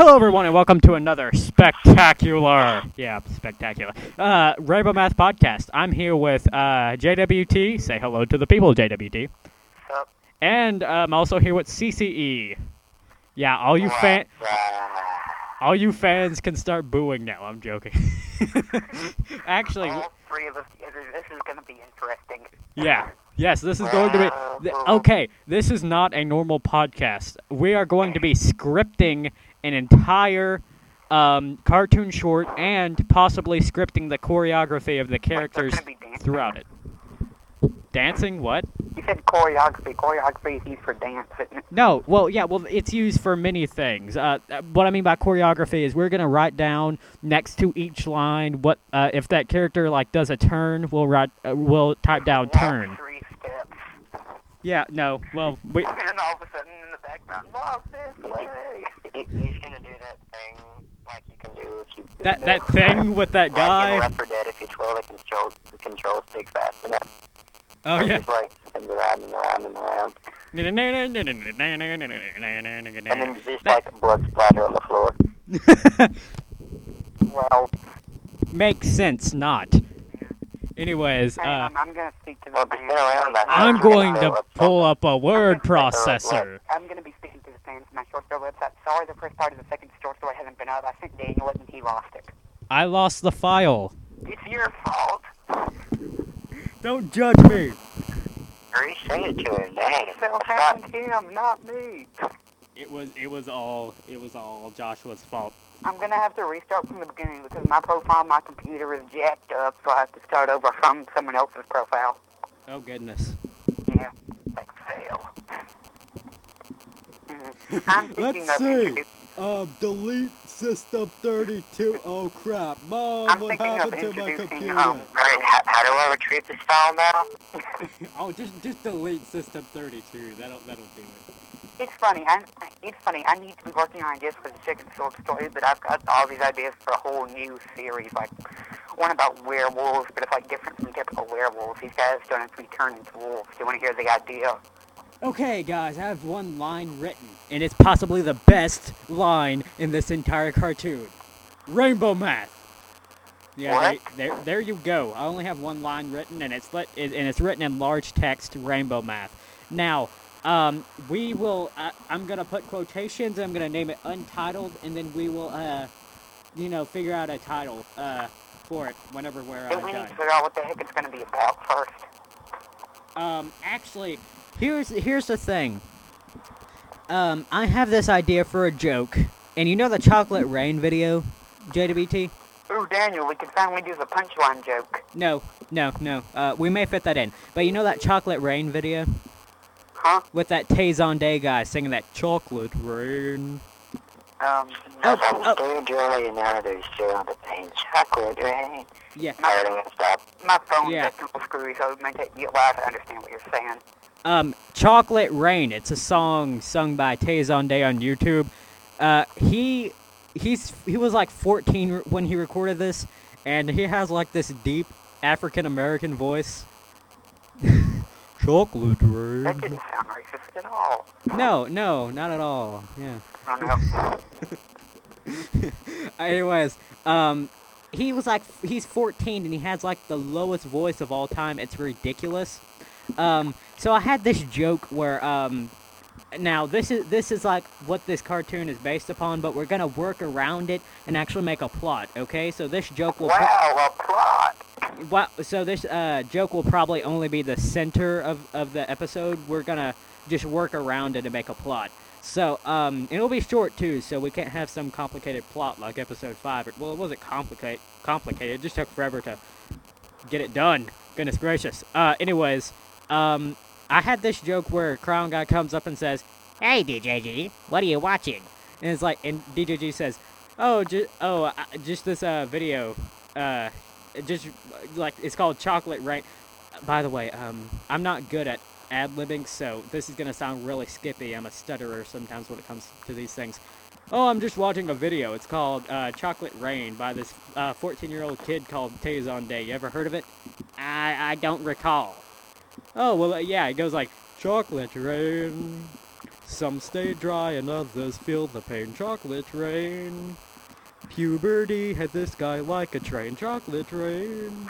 Hello, everyone, and welcome to another spectacular, yeah, spectacular, uh, Rainbow Math podcast. I'm here with uh, JWT. Say hello to the people, JWT. Sup? And I'm also here with CCE. Yeah, all you fan, all you fans can start booing now. I'm joking. Actually, All three of us. This is going to be interesting. Yeah. Yes, this is going to be. okay, this is not a normal podcast. We are going to be scripting an entire um, cartoon short and possibly scripting the choreography of the characters gonna be dancing? throughout it. Dancing? What? You said choreography. Choreography is used for dance. No, well, yeah, well, it's used for many things. Uh, uh, what I mean by choreography is we're gonna write down next to each line what uh, if that character like does a turn, we'll write, uh, we'll type down Walk turn. Three steps. Yeah, no, well, we, And all of a sudden in the background, walk this way. He's gonna do that thing like you can do if you that that thing with that like in guy. Left 4 Dead if you twirl the control the control stick fast enough. Oh It's yeah. Just like spins around and around and around, and then That- just like blood splatter on the floor. Well, Makes sense, not. Anyways, hang uh, on, I'm going to speak to the Well, if you fans. spin around that I'm going gonna to go up pull up a word processor. I'm going to be speaking to the fans of my short story website. Sorry, the first part of the second short story hasn't been up. I sent Daniel it and he lost it. I lost the file. It's your fault. Don't judge me. Hurry, say it to him, dang. It'll happen to him, not me. It was it was all it was all Joshua's fault. I'm gonna have to restart from the beginning because my profile my computer is jacked up, so I have to start over from someone else's profile. Oh goodness. Yeah, like fail. I'm thinking Let's of see. Um, delete system 32. Oh crap, mom! I'm thinking of computer? um, Alright, how, how do I retrieve this file now? oh, just just delete system 32. That'll that'll do it. It's funny. I, it's funny. I need to be working on ideas for the second short story, but I've got all these ideas for a whole new series, like one about werewolves, but it's like different from typical werewolves. These guys don't have to be turned into wolves. Do you want to hear the idea? Okay, guys, I have one line written, and it's possibly the best line in this entire cartoon. Rainbow math. Yeah? There, there, there you go. I only have one line written, and it's let, it, and it's written in large text. Rainbow math. Now, um, we will. Uh, I'm gonna put quotations. I'm gonna name it untitled, and then we will, uh, you know, figure out a title, uh, for it whenever we're uh, we need to figure out what the heck it's going to be about first. Um, actually, here's here's the thing. Um, I have this idea for a joke, and you know the chocolate rain video, JWT? Ooh, Daniel, we can finally do the punchline joke. No, no, no. Uh, we may fit that in, but you know that chocolate rain video Huh? with that Tay Zonday guy singing that chocolate rain. Um, Oh, I'm oh. still jolly and others still the pain chocolate rain. Yeah. Alright, I'm gonna stop. my phone's Yeah. acting screwy, so it may take me a while to understand what you're saying. Um, chocolate rain. It's a song sung by Tay Zonday on YouTube. Uh, he he's he was like 14 when he recorded this, and he has like this deep African American voice. chocolate That didn't sound racist at all. No, no, not at all. Yeah. Oh, no. Anyways, um, he was like he's 14 and he has like the lowest voice of all time. It's ridiculous. Um, so I had this joke where um, now this is this is like what this cartoon is based upon, but we're gonna work around it and actually make a plot. Okay, so this joke will. pro- Wow, a plot. Well, so this uh, joke will probably only be the center of, of the episode. We're gonna just work around it and make a plot. So, um, it'll be short too, so we can't have some complicated plot like episode five. Or, well, it wasn't complicate complicated. It just took forever to get it done. Goodness gracious. Uh, anyways, um, I had this joke where Crown Guy comes up and says, "Hey, DJG, what are you watching?" And it's like, and DJG says, "Oh, ju- oh, uh, just this uh video, uh." just like it's called chocolate rain by the way um i'm not good at ad-libbing so this is gonna sound really skippy. I'm a stutterer sometimes when it comes to these things. Oh i'm just watching a video. It's called uh, chocolate rain by this 14 year old kid called Tay Zonday. You ever heard of it? I i don't recall oh well uh, yeah it goes like chocolate rain Some stay dry and others feel the pain. Chocolate rain. Puberty hit this guy like a train. Chocolate train.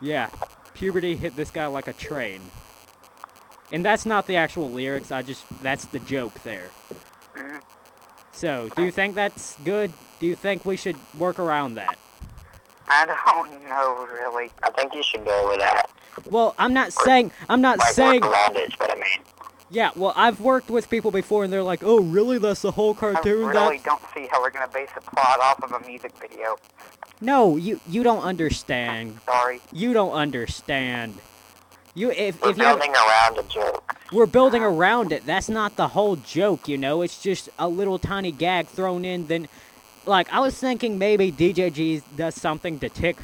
Yeah, puberty hit this guy like a train. And that's not the actual lyrics. I just that's the joke there. So, do you think that's good? Do you think we should work around that? I don't know really. I think you should go with that. Well, I'm not saying I'm not Like, saying work around it is what I mean. Yeah, well, I've worked with people before, and they're like, "Oh, really? That's the whole cartoon." I cartoon?" really That don't see how we're gonna base a plot off of a music video. no, you you don't understand. Sorry. You don't understand. You if We're if you building around a joke. we're building around it. That's not the whole joke, you know. It's just a little tiny gag thrown in. Then, like, I was thinking maybe DJG does something to tick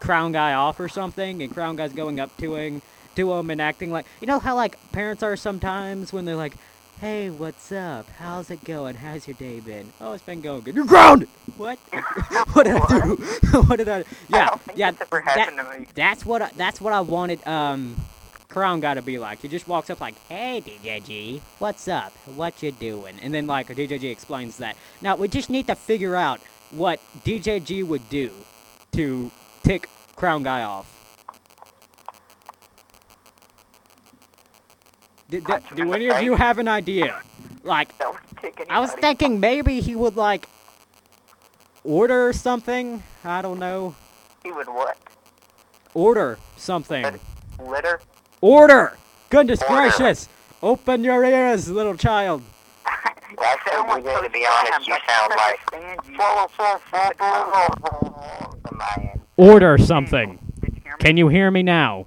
Crown Guy off or something, and Crown Guy's going up to him, to him and acting like you know how like parents are sometimes when they're like, "Hey, what's up? How's it going? How's your day been? Oh, it's been going good. You're grounded. What? what did I do? what did I? I Yeah, think yeah. that- to me. that's what I, that's what I wanted. Um, Crown got to be like. He just walks up like, "Hey, DJG, what's up? What you doing?" And then like DJG explains that. Now we just need to figure out what DJG would do to tick Crown Guy off. Did, did, do any of you have an idea? Like, That would kick I was thinking maybe he would like order something. I don't know. He would what? Order something. Litter? Litter? Order! Goodness Order. gracious! Open your ears, little child. That's Sound what like we did, to Coach be honest, Graham. you I sound can't like- understand you. From my end. Order something. You? Can you hear me now?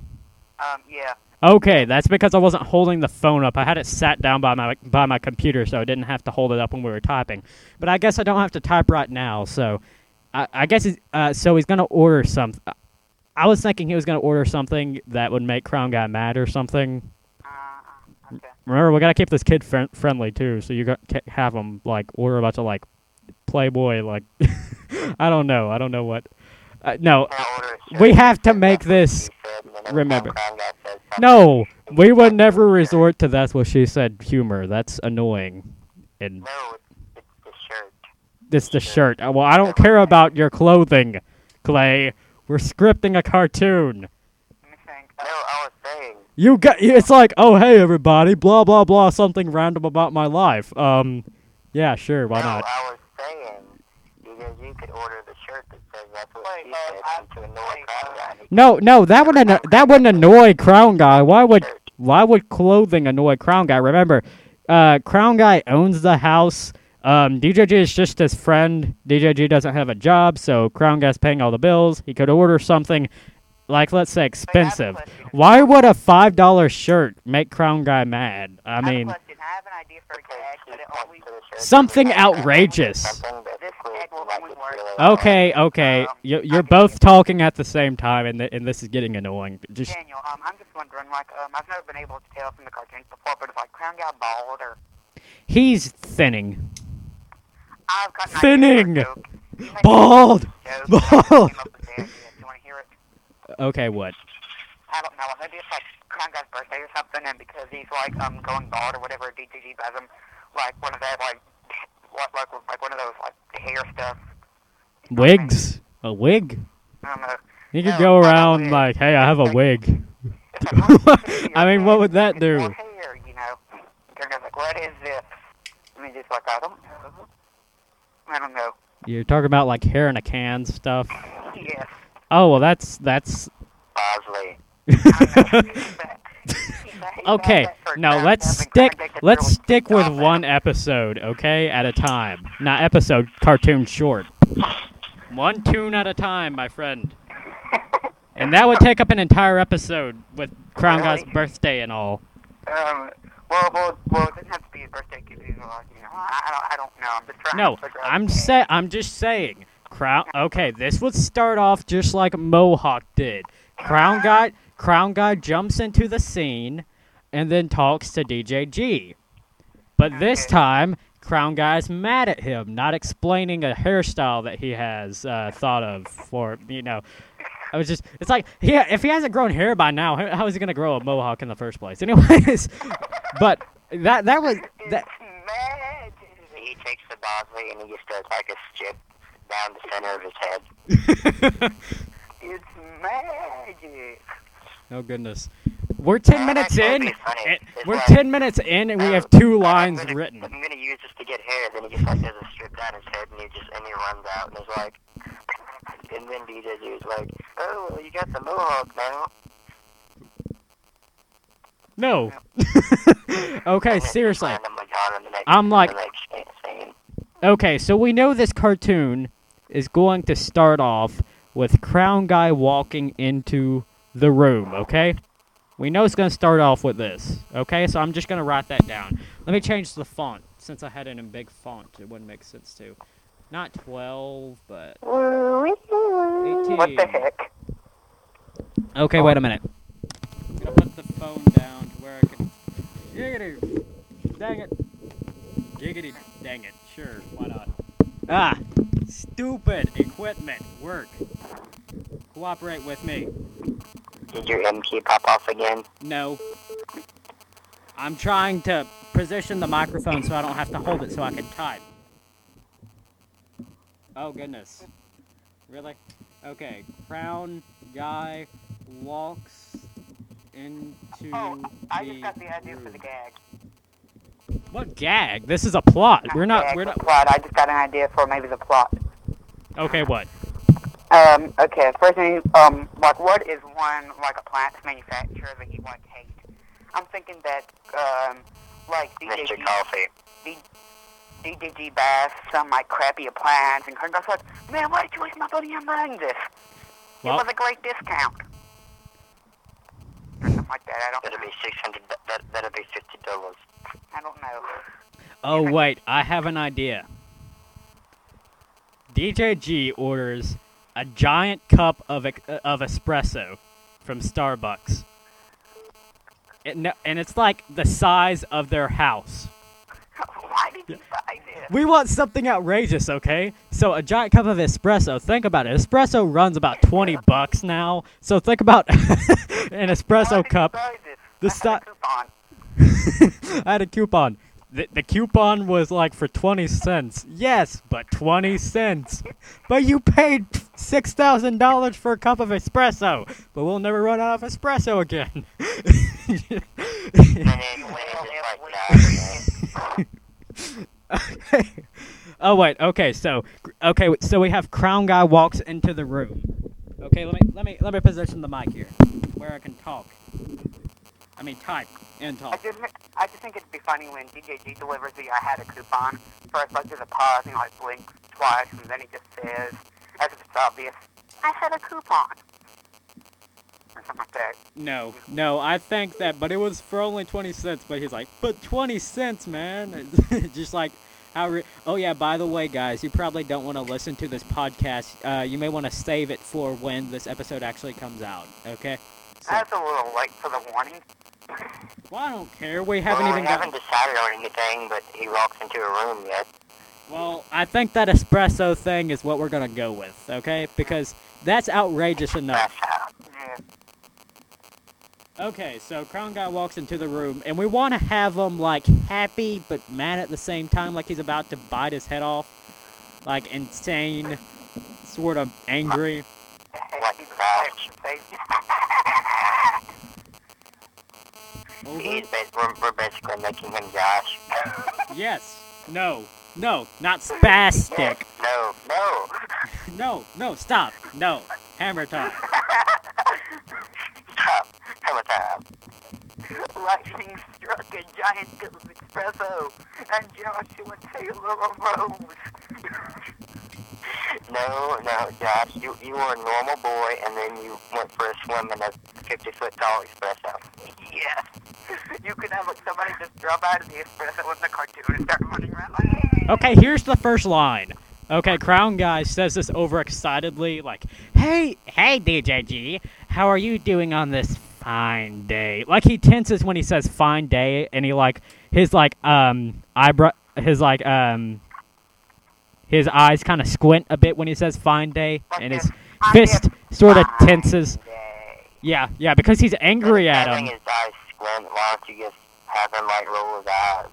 Um, yeah. Okay, that's because I wasn't holding the phone up. I had it sat down by my by my computer, so I didn't have to hold it up when we were typing. But I guess I don't have to type right now, so I, I guess he's, uh, so he's gonna order something. I was thinking he was gonna order something that would make Crown Guy mad or something. Uh, okay. Remember, we gotta keep this kid friend- friendly too. So you got ca- have him like order a bunch of like Playboy, like I don't know, I don't know what. Uh, no, Now order a we have to make this. he said, and then every remember. time Crown Guy says something, No, we would never order a shirt. resort to that's what she said humor. That's annoying. And No, it's, the shirt. it's the shirt. Uh, Well, I don't care about your clothing, Clay. We're scripting a cartoon. Let me think. No, I was saying. You got. It's like, oh hey everybody, blah blah blah, something random about my life. Um, yeah, sure, why not? I was saying. Because you could order No, no, that would anno- that wouldn't annoy Crown Guy. Why would why would clothing annoy Crown Guy? Remember, uh, Crown Guy owns the house. Um, DJG is just his friend. DJG doesn't have a job, so Crown Guy's paying all the bills. He could order something, like let's say expensive. Why would a five dollar shirt make Crown Guy mad? I mean. I have an idea for a gag, but it always. Something outrageous. Something that's This cool, gag will like only it's work. really okay, okay, Um, you, you're both talking at the same time, and th- and this is getting annoying. Just Daniel, um, I'm just wondering, like, um, I've never been able to tell from the cartoons before, but if like Crown got bald or he's thinning. I've got an Thinning. idea for a joke. You make a Bald. joke, and I came Bald. up with the idea. Do you want to hear it? Okay, what? I don't know. Maybe it's like Guy's birthday or something, and because he's like um going bald or whatever, DTG buys him like one of that like what like like one of those like hair stuff. Wigs? A wig? I don't know. You could No, go around like, hey, I have a Like- wig. Like, "Oh, I mean, what would that do? Hair, you know. Like, what is this? I mean, just like I don't know. I don't know. You're talking about like hair in a can stuff. Yes. Oh well, that's that's. Bosley. okay, no, let's stick let's stick with one episode, okay, at a time. Not episode, cartoon short. One tune at a time, my friend. And that would take up an entire episode with Crown Guy's Really? birthday and all. Um. Well, well, well. It doesn't have to be his birthday. Like, you know, I, I don't, I don't know. I'm just trying No, to. I'm say I'm just saying. Crown. Okay, this would start off just like Mohawk did. Crown guy, Crown guy jumps into the scene, and then talks to DJG. But this time, Crown guy's mad at him, not explaining a hairstyle that he has uh, thought of for you know. I was just, it's like, yeah, if he hasn't grown hair by now, how, is he gonna grow a mohawk in the first place? Anyways, but that that was that He takes the Bosley, and he just does like a strip down the center of his head. It's magic. Oh goodness. We're ten Uh, minutes in. We're ten minutes in, and we have two lines I'm gonna, written. I'm gonna use this to get hair. Then he just like does a strip down his head, and he just and he runs out, and is like, and then DJ is like, oh, well, you got the mohawk now. No. okay, seriously. randomly gone in I'm like- the next scene. Okay, so we know this cartoon is going to start off with Crown Guy walking into the room, okay? We know it's going to start off with this, okay? So I'm just going to write that down. Let me change the font. Since I had it in big font, it wouldn't make sense to. Not 12, but 18. What the heck? Okay, wait a minute. I'm gonna put the phone down to where I can. Giggity! Dang it! Giggity! Dang it! Sure, why not? Ah! Stupid equipment! Work! Cooperate with me. Did your M key pop off again? No. I'm trying to position the microphone so I don't have to hold it so I can type. Oh, goodness. Really? Okay. Crown guy walks into Oh, I just got the idea for the gag. What gag? This is a plot. We're not. Gag, We're not. plot. I just got an idea for maybe the plot. Okay, what? Um, okay, first thing, um, like, what is one, like, appliance manufacturer that you, like, hate? I'm thinking that, um, like, Mr. DJG, Coffee. D- DJG Bass, some, like, crappy appliance, and Kurt goes like, man, why did you waste my money on buying this? Well- it was a great discount. Or something like that, I don't, That'll be six hundred. That that'll be fifty dollars. I don't know. Oh wait, I have an idea. DJG orders a giant cup of uh, of espresso from Starbucks. And it's like the size of their house. why did you buy this? We want something outrageous, okay? So a giant cup of espresso. Think about it. Espresso runs about twenty bucks now. So think about an espresso cup. You buy this? The I had a sti- coupon. I had a coupon. The, the coupon was like for 20 cents. Yes, but 20 cents. But you paid $6,000 for a cup of espresso. But we'll never run out of espresso again. Okay. Oh wait. Okay. So okay. So we have Crown Guy walks into the room. Okay. Let me let me let me position the mic here, where I can talk. I mean type and I just, I just think it'd be funny when DJG delivers the I had a coupon. First, like, there's a pause, and he, like, blinks twice, and then he just says, as if it's obvious, I had a coupon. Or something like that. No, no, I think that, but it was for only 20 cents. But he's like, but 20 cents, man. Just like how. Re- oh, yeah, by the way, guys, you probably don't want to listen to this podcast. Uh, you may want to save it for when this episode actually comes out, okay? So, That's a little late for the warning. Well, I don't care. We haven't well, even we haven't got. decided on anything, but he walks into a room yet. Well, I think that espresso thing is what we're going to go with, okay? Because that's outrageous enough. That's how. Yeah. Okay, so Crown Guy walks into the room, and we want to have him like happy but mad at the same time, like he's about to bite his head off, like insane, sort of angry. Like Crouch. Over? He's ba- we're, we're basically making him Josh. Yes. No. No. Not spastic. No, no. No. No. Stop. No. Hammer time. Stop. Hammer time. Lightning struck a giant cup of espresso, and Joshua Taylor arose. No, no, Josh. You you were a normal boy, and then you went for a swim in a 50 foot tall espresso. yes. You could have like, somebody just drop out of the espresso in the cartoon and start running around like, Okay, here's the first line. Okay, Crown Guy says this overexcitedly, like, "Hey, hey, DJG, how are you doing on this fine day?" Like he tenses when he says "fine day," and he like his like um eyebrow, his like um his eyes kind of squint a bit when he says "fine day," and his "I fist sort of tenses. day." Yeah, yeah, because he's angry at him. his eyes squint, why don't you just have him like roll his eyes?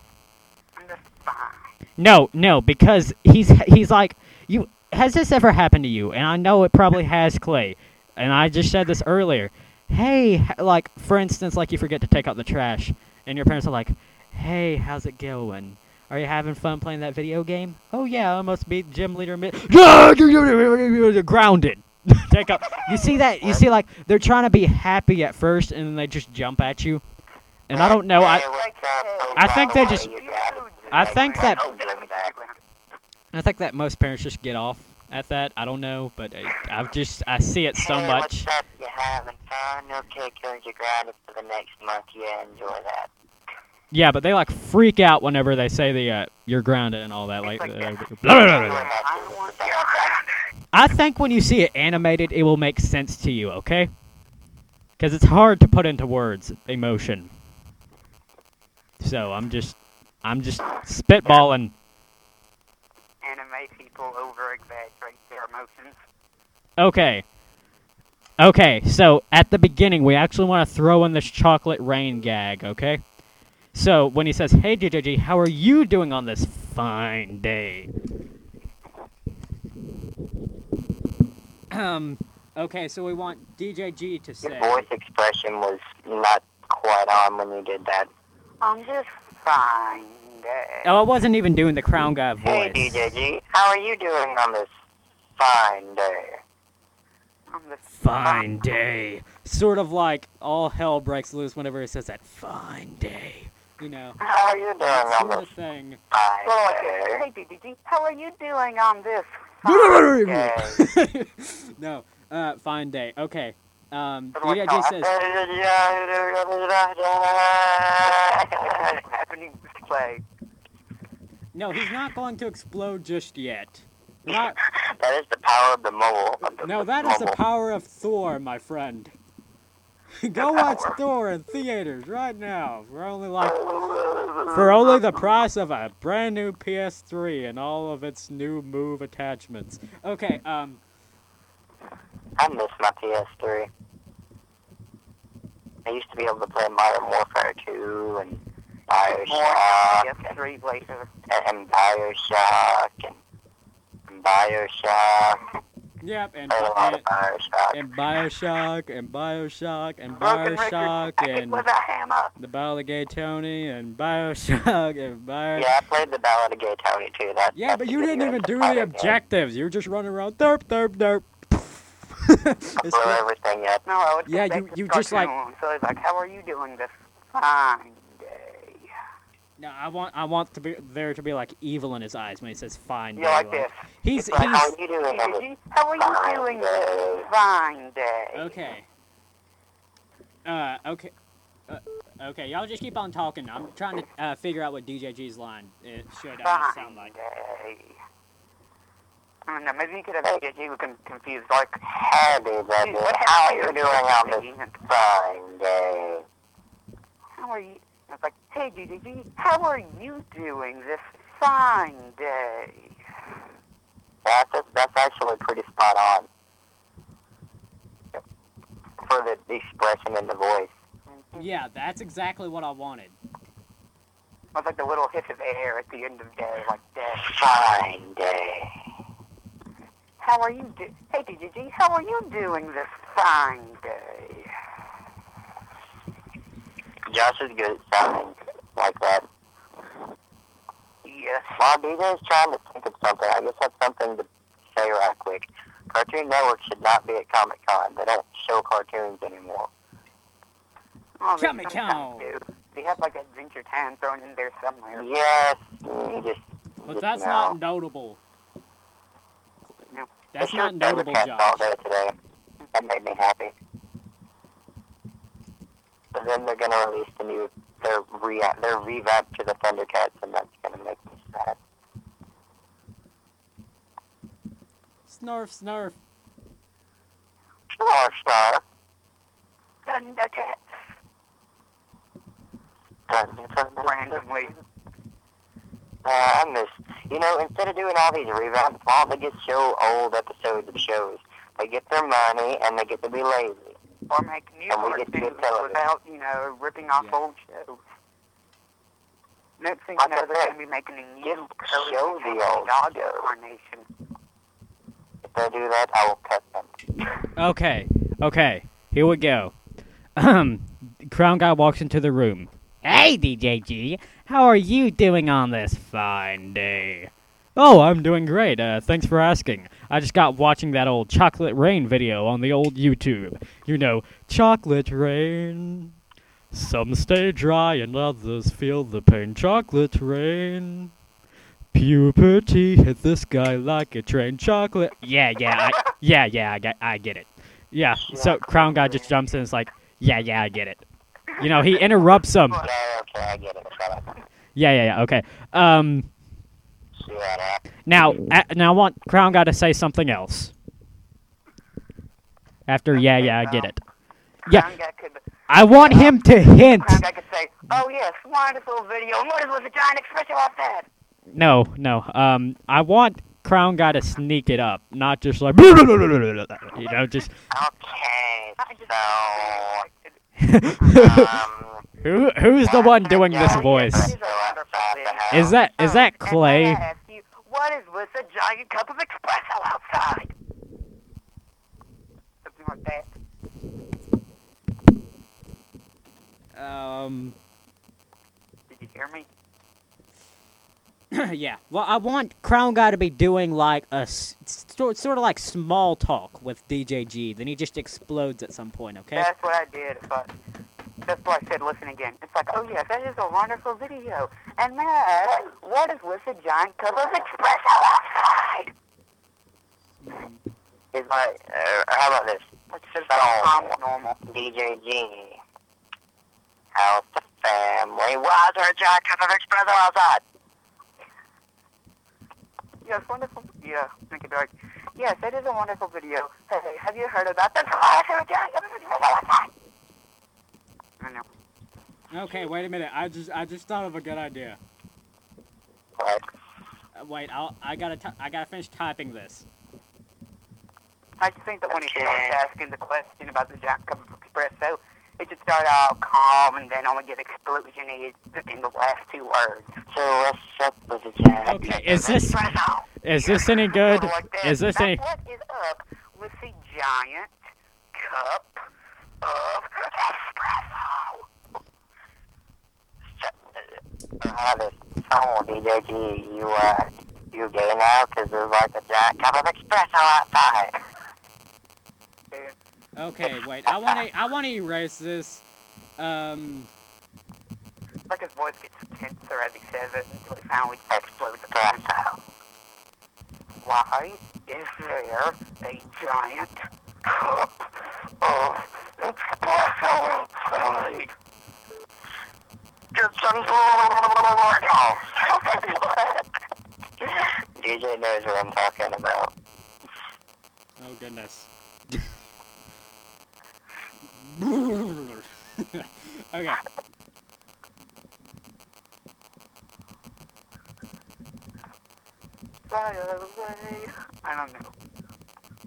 No, no, because he's he's like you. Has this ever happened to you? And I know it probably has, Clay. And I just said this earlier. Hey, like for instance, like you forget to take out the trash, and your parents are like, "Hey, how's it going? Are you having fun playing that video game? Oh yeah, I almost beat gym leader mid. Grounded. take up. You see that? You see like they're trying to be happy at first, and then they just jump at you. And I don't know. I Hey, what's up? I think they wow, just- you got it. I think that give me that. I think that most parents just get off at that. I don't know, but uh, I, I've just I see it so hey, much. What's up? You having fun? Okay, cause you're grounded for the next month. Yeah, enjoy that. Yeah, but they like freak out whenever they say the uh, you're grounded and all that. Like, like uh, blah, blah, blah, blah, blah. I I think when you see it animated, it will make sense to you. Okay? Because it's hard to put into words emotion. So I'm just I'm just spitballing. anime people over exaggerate their emotions. Okay. Okay, so at the beginning, we actually want to throw in this chocolate rain gag, okay? So when he says, Hey, JJG, how are you doing on this fine day? Um, okay, so we want DJG to say. Your say. voice expression was not quite on when you did that. I'm just fine. Dad. Oh, I wasn't even doing the crown guy voice. Hey, voice. DJG, how are you doing on this fine day? I'm the Fine day. Sort of like all hell breaks loose whenever he says that fine day. You know, How are you doing on this thing. fine Well, like day? this. Hey, DDG, how are you doing on this fine day? no, uh, fine day. Okay. Um, Sort of like DJG how says, happening to play. no, he's not going to explode just yet. Not, that is the power of the mole. Of the no, that is the power of Thor, my friend. Go watch Thor in theaters right now for only like for only the price of a brand new PS3 and all of its new move attachments. Okay, um, I miss my PS3. I used to be able to play Modern Warfare 2 and More Bioshock and, PS3 later. and Bioshock and, and Bioshock. Yep, and Played a lot and, of Bioshock. and Bioshock and Bioshock and Broken Bioshock record back and with a hammer. the Battle of Gay Tony and Bioshock and Bioshock. Yeah, I played the Ballad of Gay Tony too. That, Yeah, that's but you didn't even do fighting the game. objectives. You were just running around derp derp derp. It's Blew everything up. No, I would Yeah, you- you just, like- So he's like, how are you doing this fine day? No, I want I want to be there to be like evil in his eyes when he says fine. You day, like this? He's Like, how he's are you doing on how are you fine doing day? fine day? okay. Uh, okay. Uh, okay, y'all just keep on talking. I'm trying to uh, figure out what DJG's line it should uh, sound Fine like. day. I don't know, maybe you could have DDG you con- confused, like, Hey, DJG, how are you doing on this fine day? How are you? I was like, hey, DDG, how are you doing this fine day? That's, that's actually pretty spot on. For the, the expression in the voice. Mm-hmm. Yeah, that's exactly what I wanted. It was like the little hiss of air at the end of day, like day. Fine day. How are you do? Hey, DDG, how are you doing this fine day? Josh is good at sounding like that. Yes. While DJ's trying to think of something, I just have something to say right quick. Cartoon Network should not be at Comic Con. They don't show cartoons anymore. Oh, they Comic Con. They have like Adventure Time thrown in there somewhere. Yes, you just. But just that's now. not notable. No. That's They not showed notable, Thundercats all Josh. day today. That made me happy. But then they're gonna release the new their re their revamp to the Thundercats, and that's gonna make me sad. Snarf, snarf. Star Star. Thundercats. Thunder, thunder, Randomly. Uh, I miss. You know, instead of doing all these revamps, why don't they just show old episodes of shows? They get their money and they get to be lazy. Or make new And we get cartoons without, you know, ripping off Yeah. old shows. Next thing Like you know, they're going to be making a new just Cody show the old dog show. incarnation. If they do that, I will cut them. Okay, okay, here we go. Um, Crown Guy walks into the room. Hey, DJG, how are you doing on this fine day? Oh, I'm doing great. Uh, thanks for asking. I just got watching that old Chocolate Rain video on the old YouTube. You know, Chocolate Rain. Some stay dry and others feel the pain. Chocolate Rain. Puberty hit this guy like a train. Chocolate. Yeah, yeah, I, yeah, yeah. I get, I get it. Yeah. So Crown Guy just jumps in. and is like, yeah, yeah, I get it. You know, he interrupts him. Yeah, yeah, yeah. Okay. Um. Now, a now I want Crown Guy to say something else. After, yeah, yeah, I get it. Yeah, Crown Guy could, I want him to hint. Crown Guy could say, oh yes, wonderful video. What with the giant espresso outside? No, no. Um, I want Crown Guy to sneak it up, not just like you know, just Okay, so, um, who who's the one doing this voice? He's a wonderful video. Is that is that Clay? I ask you, what is with the giant cup of espresso outside? Something like that. Um. Did you hear me? yeah. Well, I want Crown Guy to be doing like a s- sort sort of like small talk with DJG. Then he just explodes at some point. Okay. That's what I did, but that's why I said listen again. It's like, oh yes, that is a wonderful video. And Matt, what is with the giant cup of espresso outside? it's like, uh, how about this? Let's just So- normal. DJ G. How's the family? Why is there a giant cup of espresso outside? Yes, wonderful. Yeah, make it dark. Yes, that is a wonderful video. Hey, have you heard about the class of a giant cup of espresso outside? I know. Okay. Wait a minute. I just I just thought of a good idea. What? Uh, wait. I'll I gotta t- I gotta finish typing this. I just think that when he Okay. starts asking the question about the giant cup of espresso, it should start out calm and then only get explosionary in the last two words. So what's up with the giant Okay, is this- Is this any good? Like that. Is this That's any? What is up with the giant cup of espresso? How you, uh, you gay now? Cause there's like a giant cup of espresso outside. Okay. Wait. I want to I want to erase this. Um. Like his voice gets tenser as he says it until he finally explodes. Espresso. Why is there a giant cup of espresso outside? Get some DJ knows what I'm talking about. Oh goodness. okay. Fly away. I don't know.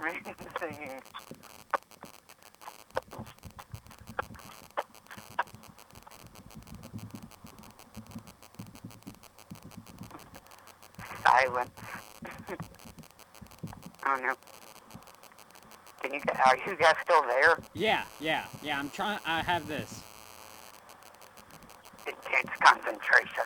Rain singing. Silence. I don't know. Can you guys, are you guys still there? Yeah. Yeah. Yeah. I'm trying. I have this. Intense concentration.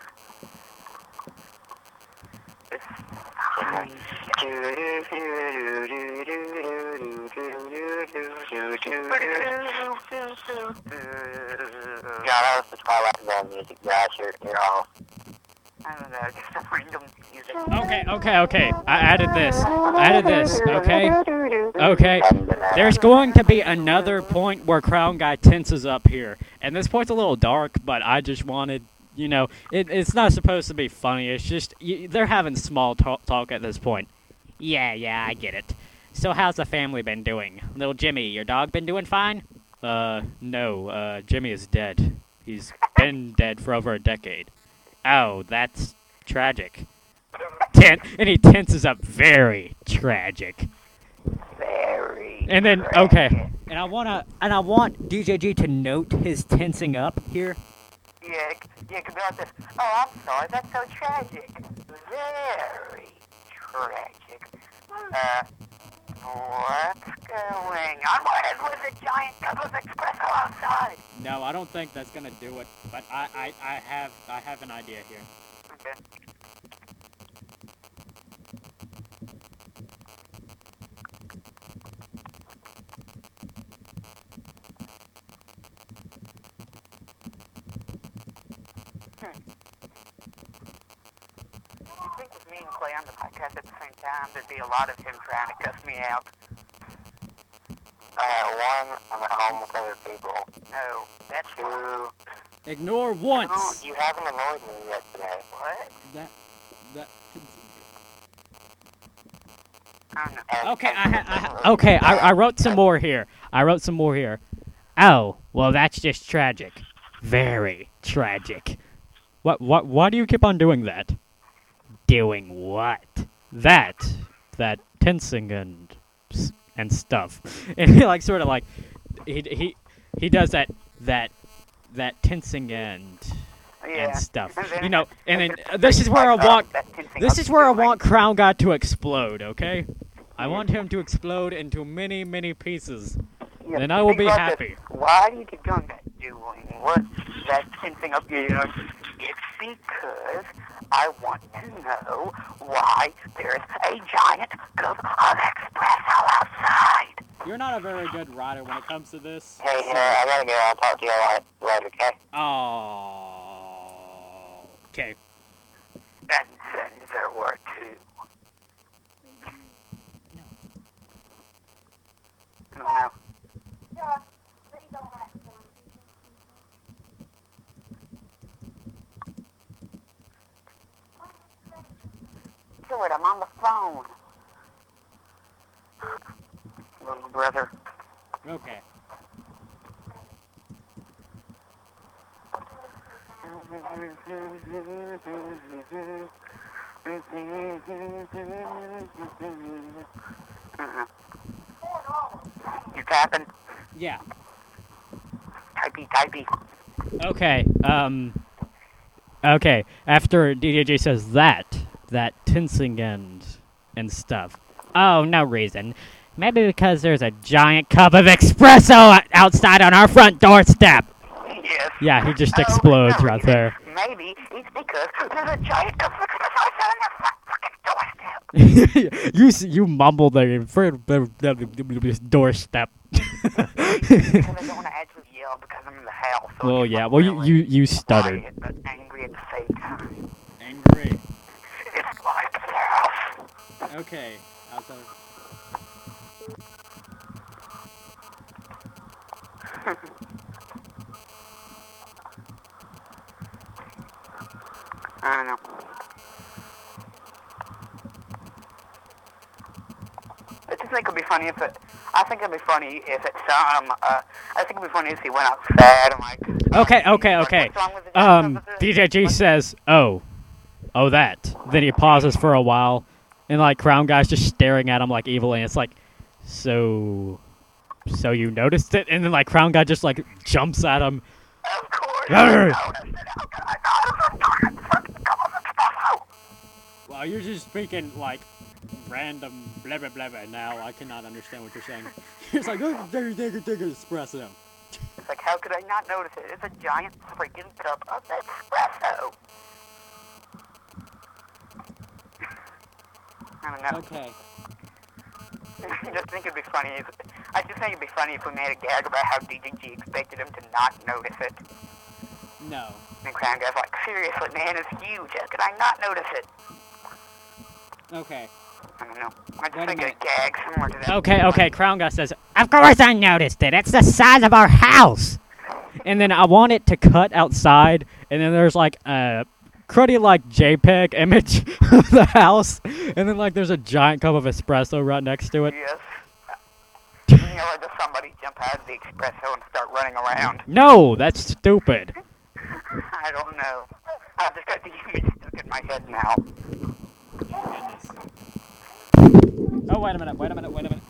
That was the Twilight Zone music, guys. You're, you're off. I don't know, just random music. Okay. Okay. Okay. I added this. I added this. Okay. Okay. There's going to be another point where Crown Guy tenses up here, and this point's a little dark, but I just wanted, you know, it, it's not supposed to be funny. It's just y they're having small talk, talk at this point. Yeah, yeah, I get it. So how's the family been doing? Little Jimmy, your dog been doing fine? Uh, no. Uh, Jimmy is dead. He's been dead for over a decade. Oh, that's tragic. Ten- and he tenses up very tragic. Very. And then okay, and I wanna and I want DJG to note his tensing up here. Yeah, yeah, it could be. Oh, I'm sorry, that's so tragic. Very tragic. Uh, what's going on? What is with the giant cup of espresso outside? No, I don't think that's gonna do it. But I, I, I have, I have an idea here. Okay. Hmm. I me and Clay on the podcast at the same time, there'd be a lot of him trying to cuss me out. Uh, one, I'm at home with other people. No, that's Two, Ignore once. you haven't annoyed me yet today. what? That, that. I don't know. And- Okay, I, and ha- I okay, I, I wrote some more here. I wrote some more here. Oh, well, that's just tragic. Very tragic. What? What? Why do you keep on doing that? Doing what? That. That tensing and and stuff. And he like sort of like he he he does that that that tensing and Yeah. and stuff. And then- You know, and then uh, this is where I want this is where I want Crown God to explode, okay? I want him to explode into many, many pieces. Yeah, Then I will be about this. happy. Why do you keep doing that? Doing what? That tensing up your nose? It's because I want to know why there's a giant cup of espresso outside. You're not a very good writer when it comes to this. Hey, uh, I gotta go. I'll talk to you all later, okay? Oh. Okay. And then there were two. I don't know. Do it, I'm on the phone. Little brother. Okay. You tapping? Yeah. Typey, typey. Okay. Um. Okay. After DJJ says that, that tensing and and stuff. Oh, no reason. Maybe because there's a giant cup of espresso outside on our front doorstep. Yes. Yeah, he just Oh, explodes no, right even- there. Maybe it's because there's a giant cup of espresso on your front fucking doorstep. you s- you mumble there in front of doorstep. Because I don't want to actually yell because I'm in the house. So well, yeah. Well, you you you stuttered. quiet, but angry at the same time. Angry. It's like this. Okay. Outside. I don't know. I just think it'd be funny if it. I think it'd be funny if it's um. Uh, I think it'd be funny if he went outside and like. Okay, okay, okay. What's wrong with the Um, DJG says, "Oh, oh that." Then he pauses for a while, and like Crown Guy's just staring at him like evilly. And it's like, so, so you noticed it? And then like Crown Guy just like jumps at him. Of course. Arr! I noticed it. How could I not? It's a giant fucking cup of espresso. Well, you're just speaking like random blah blah blah. blah. Now I cannot understand what you're saying. It's like, oh, take it, take it, take espresso. It's like, how could I not notice it? It's a giant freaking cup of espresso. I don't know. Okay. I just think it'd be funny. If, I just think it'd be funny if we made a gag about how DDG expected him to not notice it. No. And Crown Guy's like, seriously, man, it's huge. How could I not notice it? Okay. I don't know. I just Wait think a gag similar to that. Okay, okay. Crown Guy says, "Of course I noticed it. It's the size of our house." And then I want it to cut outside, and then there's like a cruddy like JPEG image of the house, and then like there's a giant cup of espresso right next to it. Yes. You know, just somebody jump out of the espresso and start running around. No, that's stupid. I don't know. I just got the image stuck in my head now. Oh wait a minute! Wait a minute! Wait a minute!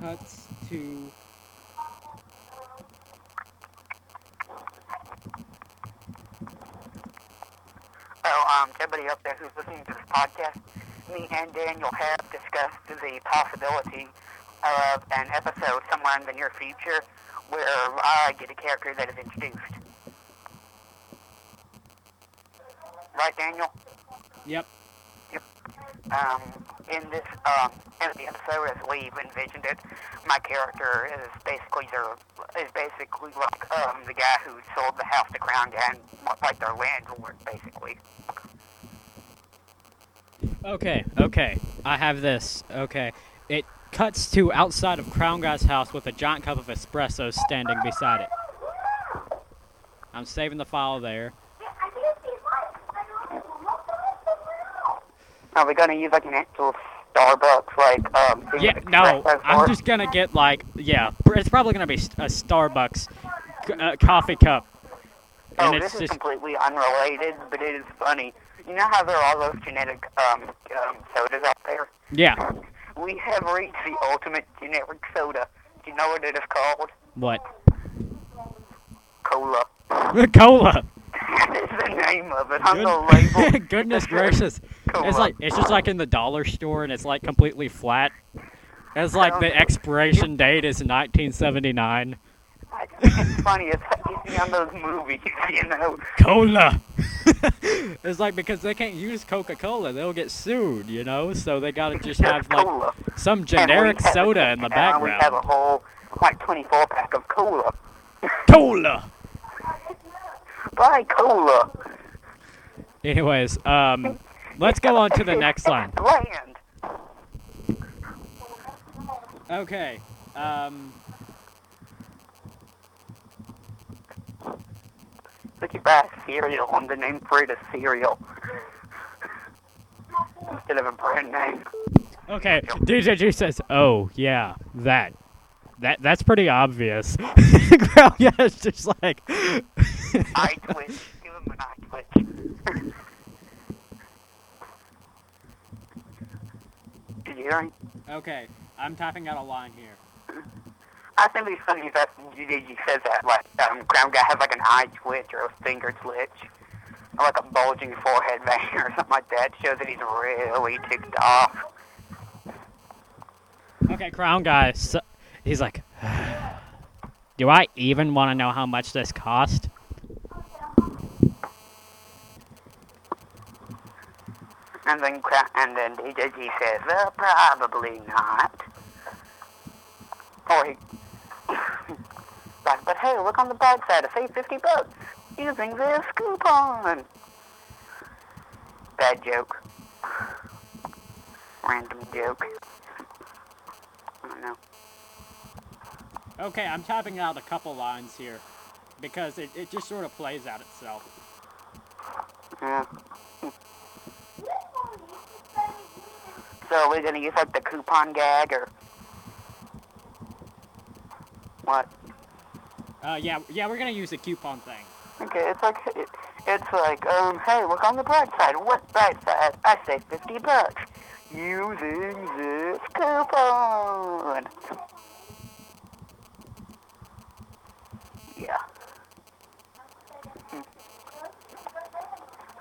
Cuts to everybody up there who's listening to this podcast, me and Daniel have discussed the possibility of an episode somewhere in the near future where I get a character that is introduced. Right, Daniel? Yep. Yep. um, in this um, in the episode as we've envisioned it, my character is basically their is basically like um, the guy who sold the house to Crown Guy and like their landlord, basically. Okay, okay. I have this. Okay. It cuts to outside of Crown Guy's house with a giant cup of espresso standing beside it. I'm saving the file there. Are we gonna use like an actual Starbucks, like um? Yeah, no. I'm just gonna get like, yeah. It's probably gonna be a Starbucks uh, coffee cup, Oh, and this it's is just completely unrelated, but it is funny. You know how there are all those genetic um, um sodas out there? yeah. We have reached the ultimate generic soda. Do you know what it is called? What? Cola. Cola. That is the name of it on Good- the label. Goodness gracious. It's like it's just like in the dollar store and it's like completely flat. It's like the expiration date is 1979. I think it's funny. It's like you see on those movies, you know. Cola. it's like because they can't use Coca-Cola, they'll get sued, you know. So they gotta just have like cola. some generic soda in the and We have a whole like 24 pack of cola. Cola. Buy cola. Anyways, um, let's go on to the next line. Bland. Okay. Um, But you buy cereal and the name for it is cereal. Instead of a brand name. okay. DJ G says, "Oh yeah, that." That, that's pretty obvious. Girl, yeah, it's just like Eye twitch. Give him an eye twitch. Did you hear him? Okay, I'm typing out a line here. I think it'd be funny if that DJG says that, like, um, Crown Guy has like an eye twitch or a finger twitch. Or like a bulging forehead vein or something like that. Shows that he's really ticked off. Okay, Crown Guy, so, he's like, do I even want to know how much this cost? And then and then DJG says, well, probably not. Or he, like, but hey, look on the bright side, I save 50 bucks using this coupon. Bad joke. Random joke. I don't know. Okay, I'm typing out a couple lines here because it, it just sort of plays out itself. Yeah. So are we're gonna use like the coupon gag or what? Uh, yeah, yeah, we're gonna use the coupon thing. Okay, it's like it, it's like um, hey, look on the bright side. What bright side? I save fifty bucks using this coupon. Yeah. Hmm.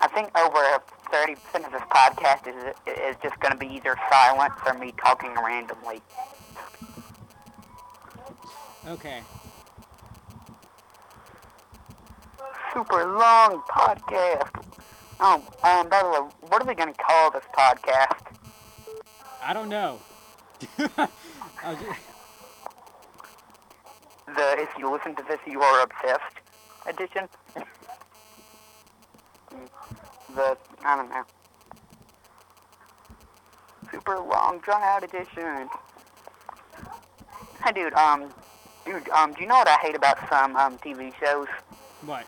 I think over thirty percent of this podcast is is just going to be either silence or me talking randomly. Okay. Super long podcast. Oh, um, by the way, what are we going to call this podcast? I don't know. I was The if you listen to this, you are obsessed edition. The I don't know. Super long, drawn out edition. Hey, dude. Um, dude. Um, do you know what I hate about some um TV shows? what?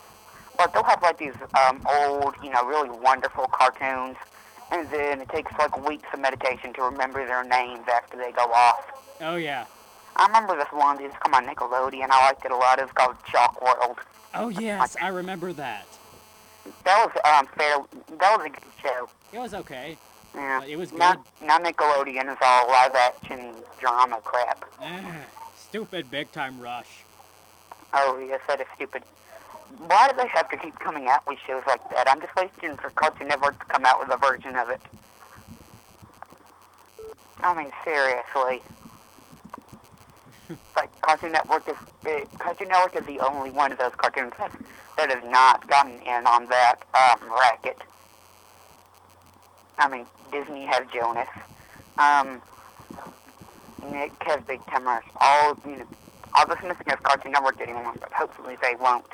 Like they'll have like these um old, you know, really wonderful cartoons, and then it takes like weeks of meditation to remember their names after they go off. Oh yeah. I remember this one. It's come on Nickelodeon. I liked it a lot. It was called Chalk World. Oh yes, I remember that. That was um fair. That was a good show. It was okay. Yeah. Uh, it was good. now Nickelodeon is all live action drama crap. Eh, stupid big time rush. Oh yes, that is stupid. why do they have to keep coming out with shows like that? I'm just waiting for Cartoon Network to come out with a version of it. I mean, seriously. Like Cartoon Network is uh, Cartoon Network is the only one of those cartoons that, that has not gotten in on that um, racket. I mean, Disney has Jonas. Um, Nick has Big Timers. All you know, all this missing is Cartoon Network getting one, but hopefully they won't.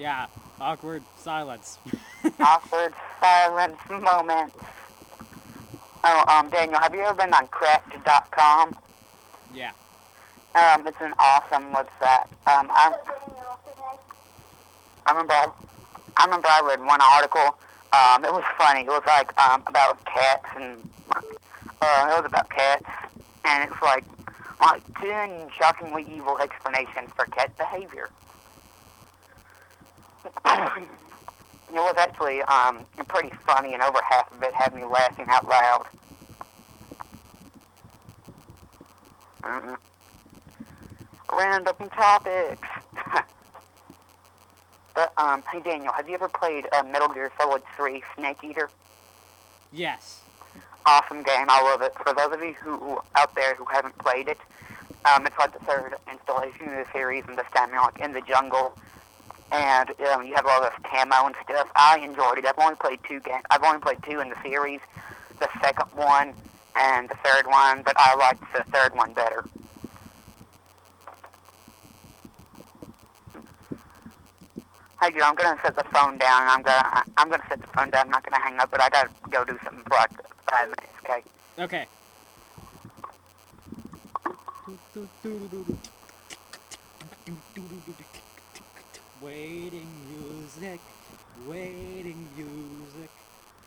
Yeah, awkward silence. Awkward silence moments. Oh, um, Daniel, have you ever been on Cracked.com? yeah. Um, it's an awesome website. Um, I, I remember, I, I remember I read one article. Um, it was funny. It was like um about cats and uh, it was about cats, and it's like like ten shockingly evil explanations for cat behavior. it was actually um pretty funny, and over half of it had me laughing out loud. Mm-mm random topics. but um, hey Daniel, have you ever played uh, Metal Gear Solid 3 Snake Eater? Yes. Awesome game, I love it. For those of you who out there who haven't played it, um, it's like the third installation of the series, and this time you're like in the jungle, and um, you have all this camo and stuff. I enjoyed it. I've only played two games. I've only played two in the series, the second one and the third one, but I liked the third one better. Hey, Joe, I'm gonna set the phone down. I'm gonna I'm gonna set the phone down. I'm not gonna hang up, but I gotta go do something for like five minutes. Okay. Okay. Waiting music, waiting music.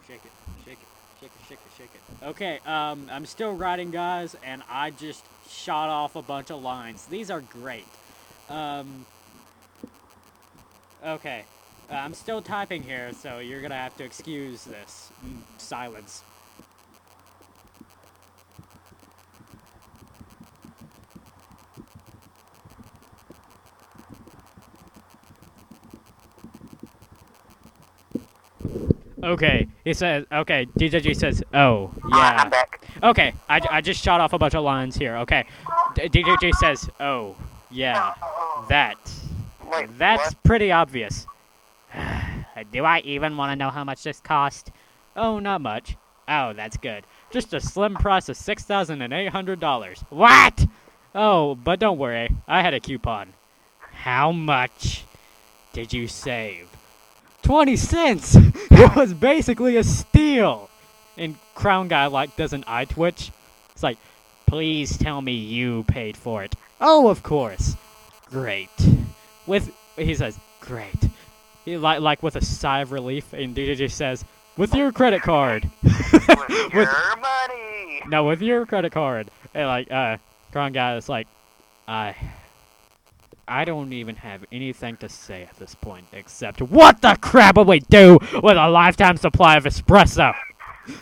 Shake it, shake it, shake it, shake it, shake it. Okay, um, I'm still writing, guys, and I just shot off a bunch of lines. These are great. Um, okay, I'm still typing here, so you're gonna have to excuse this mm, silence. Okay, he says, okay, DJG says, oh, yeah. I'm back. Okay, I, I just shot off a bunch of lines here. Okay, D- DJG says, oh, yeah, that. Wait, That's what? pretty obvious. Do I even want to know how much this cost? Oh, not much. Oh, that's good. Just a slim price of $6,800. What? Oh, but don't worry. I had a coupon. How much did you save? 20 cents! it was basically a steal! And Crown Guy, like, does an eye twitch. It's like, please tell me you paid for it. Oh, of course. Great. With, he says, great. He, like, like with a sigh of relief, and DJ says, with your credit card. With with- your money. no, with your credit card. And like, uh, Crown Guy is like, I, I don't even have anything to say at this point except, what the crap will we do with a lifetime supply of espresso?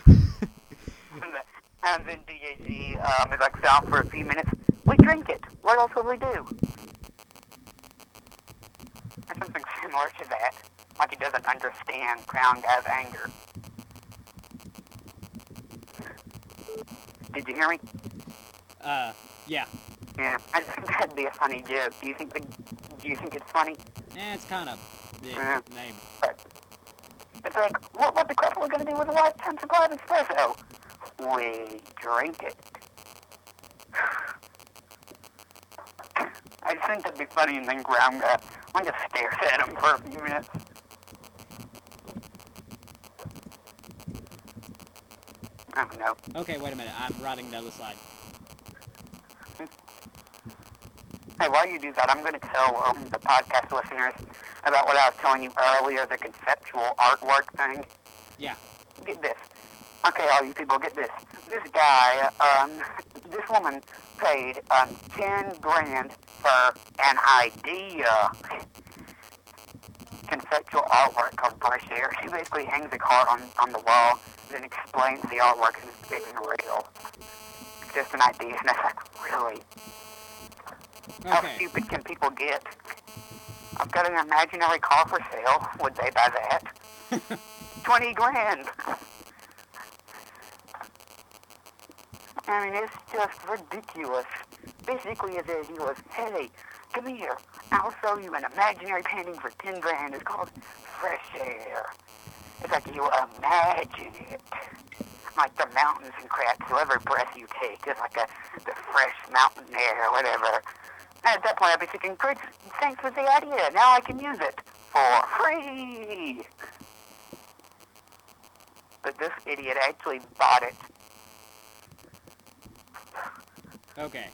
and then DJG um, is like down for a few minutes. We drink it. What else would we do? Or something similar to that. Like he doesn't understand Crown Guy's anger. Did you hear me? Uh, yeah. Yeah, I think that'd be a funny joke. Do you think the, do you think it's funny? Yeah, it's kind of the Yeah. name. It's like, what, what the crap are we gonna do with a lifetime supply of espresso? We drink it. I just think that'd be funny, and then Crown Guy, I just stares at him for a few minutes. I don't know. Okay, wait a minute. I'm writing the other side. Hey, while you do that, I'm going to tell um, the podcast listeners about what I was telling you earlier, the conceptual artwork thing. Yeah. Get this. Okay, all you people, get this. This guy, um, this woman paid um, 10 grand for an idea. conceptual artwork called Fresh Air. She basically hangs a card on, on the wall, then explains the artwork and it's big real. It's just an idea, and it's like, really? How stupid can people get? I've got an imaginary car for sale. Would they buy that? 20 grand. I mean, it's just ridiculous. Basically, as if he was, hey, come here. I'll sell you an imaginary painting for 10 grand. It's called Fresh Air. It's like you imagine it. Like the mountains and crap, so every breath you take is like a the fresh mountain air or whatever. At that point, I'd be thinking, great, thanks for the idea. Now I can use it for free. But this idiot actually bought it. Okay.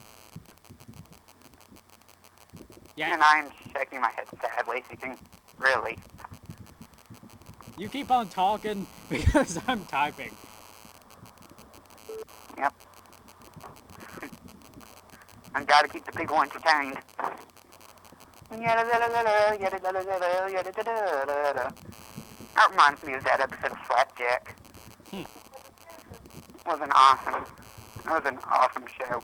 Yeah, And I'm shaking my head sadly, thinking, really? you keep on talking because I'm typing. Yep. I've got to keep the people entertained. That reminds me of that episode of Flapjack. Hmm. It was an awesome, it was an awesome show.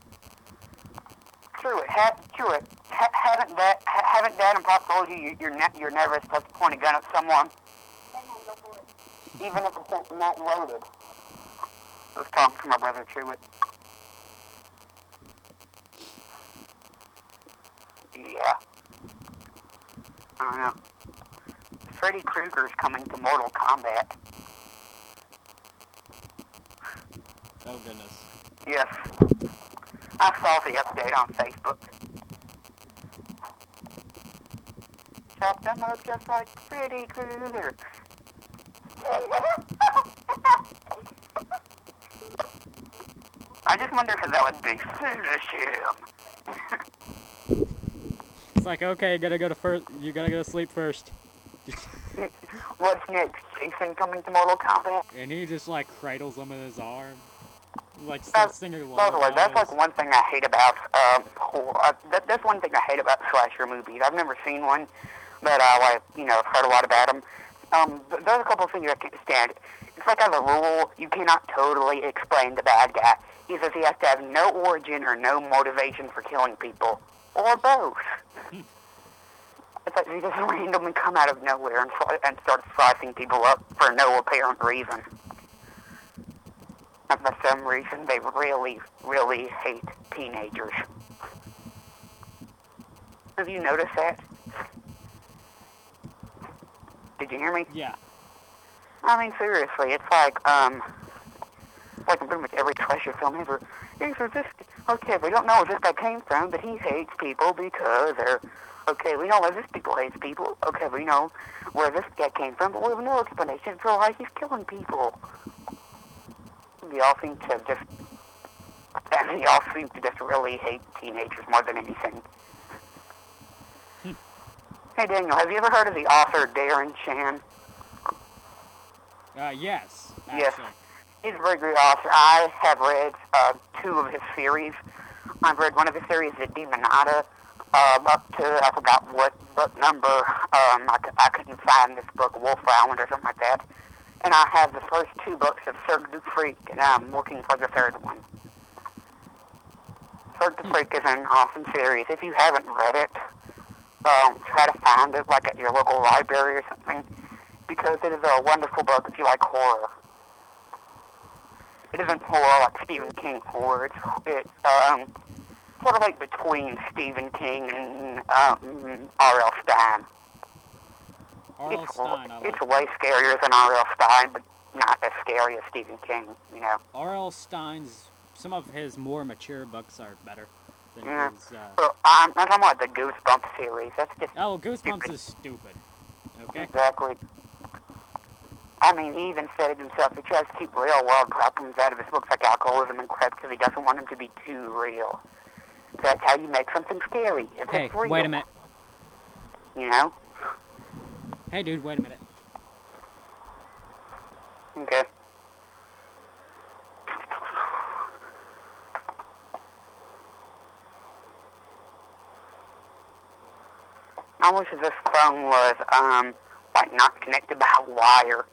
True it, ha- true it. Ha- haven't that, ha- haven't Dad and Pop told you you- you're ne- you're never supposed to point a gun at someone, even if it's not loaded. I was talking to my brother Truett. Yeah. I don't know. Freddy Krueger's coming to Mortal Kombat. Oh goodness. Yes. I saw the update on Facebook. Chop them up just like Freddy Krueger. I just wonder if that would be finish him. It's like okay, gotta go to first. You gotta go to sleep first. What's next? Jason coming to Mortal Kombat? And he just like cradles him in his arm, like That's- singing By the way, that's like one thing I hate about um, horror. Uh, that, that's one thing I hate about slasher movies. I've never seen one, but uh, like you know, I've heard a lot about them. Um, there's a couple of things I can't stand. It's like as a rule, you cannot totally explain the bad guy. He says he has to have no origin or no motivation for killing people, or both. It's like he just randomly come out of nowhere and, sli- and start slicing people up for no apparent reason. And for some reason, they really, really hate teenagers. Have you noticed that? Did you hear me? Yeah. I mean, seriously, it's like, um, like in pretty much every slasher film ever. So this, okay, we don't know where this guy came from, but he hates people because they're, okay, we know where this people hates people. Okay, we know where this guy came from, but we have no explanation for why he's killing people. We all seem to just, and we all seem to just really hate teenagers more than anything. hey, Daniel, have you ever heard of the author Darren Shan? Uh, yes. Yes. He's a very great author. I have read uh, two of his series. I've read one of his series, The Demonata, um, up to, I forgot what book number. Um, I, I couldn't find this book, Wolf Island or something like that. And I have the first two books of Cirque du Freak, and I'm looking for the third one. Cirque du Freak is an awesome series. If you haven't read it, um, try to find it, like at your local library or something, because it is a wonderful book if you like horror. It isn't horror like Stephen King horror. It's, it's um, sort of like between Stephen King and um, R.L. Stine. R.L. it's, Stine. Like. it's way scarier than R.L. Stine, but not as scary as Stephen King, you know. R.L. Stine's some of his more mature books are better than Yeah. his. Uh... So I'm, I'm talking about the Goosebumps series. That's just Oh, Goosebumps Stupid. is stupid. Okay. exactly. I mean, he even said it himself. He tries to keep real world problems out of his books like alcoholism and crap because he doesn't want them to be too real. That's how you make something scary. If Hey, it's real, wait a minute. You know? Hey, dude, wait a minute. Okay. I wish this phone was um like not connected by a wire.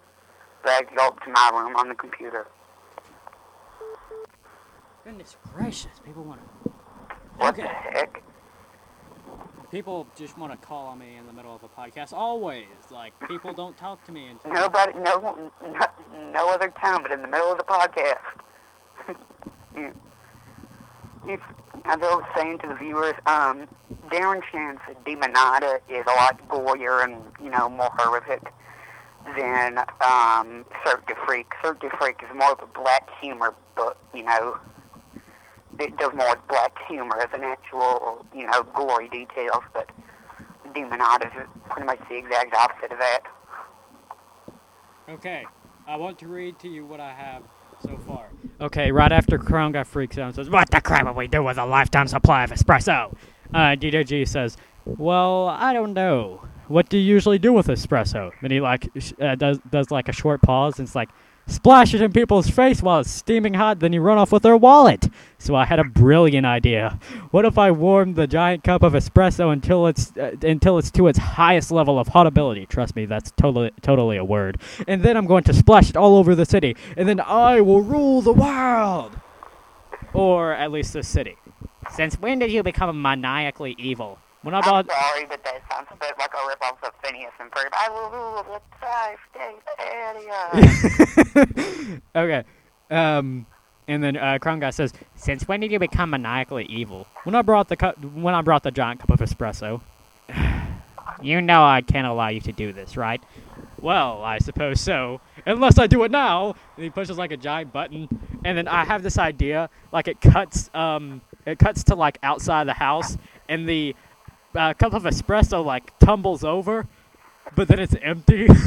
That I go up to my room on the computer. Goodness gracious, people want to. What the heck? People just want to call on me in the middle of a podcast. Always, like people don't talk to me until. Nobody, no, no, no other time, but in the middle of the podcast. you, you, as I was saying to the viewers, um, Darren Shan said Demonata is a lot gorier and, you know, more horrific than um, Cirque du Freak. Cirque du Freak is more of a black humor, but, you know, it does more with black humor than actual, you know, gory details, but Demonata is pretty much the exact opposite of that. Okay, I want to read to you what I have so far. Okay, right after Crown got freaks out and says, What the crap will we do with a lifetime supply of espresso? Uh, DJG says, Well, I don't know. What do you usually do with espresso? And he like uh, does does like a short pause and it's like splash it in people's face while it's steaming hot. Then you run off with their wallet. So I had a brilliant idea. What if I warm the giant cup of espresso until it's uh, until it's to its highest level of hot ability? Trust me, that's totally totally a word. And then I'm going to splash it all over the city, and then I will rule the world, or at least the city. Since when did you become maniacally evil? When I I'm bought sorry, but that sounds a bit like a rip-off of Phineas and Ferb. I will rule the tri-state area. okay. Um, and then uh, Crown Guy says, "Since when did you become maniacally evil?" When I brought the cup, when I brought the giant cup of espresso. you know I can't allow you to do this, right? Well, I suppose so. Unless I do it now. And he pushes like a giant button, and then I have this idea, like it cuts, um, it cuts to like outside the house, and the uh, cup of espresso like tumbles over, but then it's empty.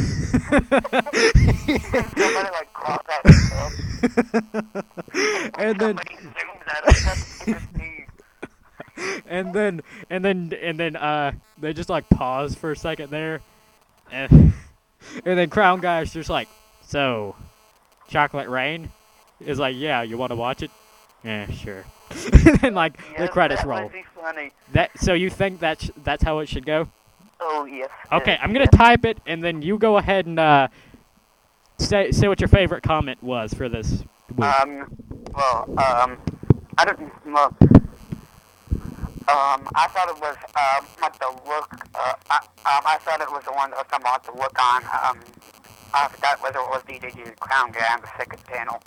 And then and then and then and then uh they just like pause for a second there and, and then crown guy's just like so chocolate rain is like yeah you want to watch it yeah sure and then like the credits that roll would be funny. that so you think that's that's how it should go Oh yes. okay yes, i'm gonna yes. type it and then you go ahead and uh say say what your favorite comment was for this week. Um. Well. Um. I don't. Well. Um. I thought it was um like the look. Uh. I, um. I thought it was the one that was talking about the look on. Um. I forgot whether it was DJG Crown Guy on the second panel.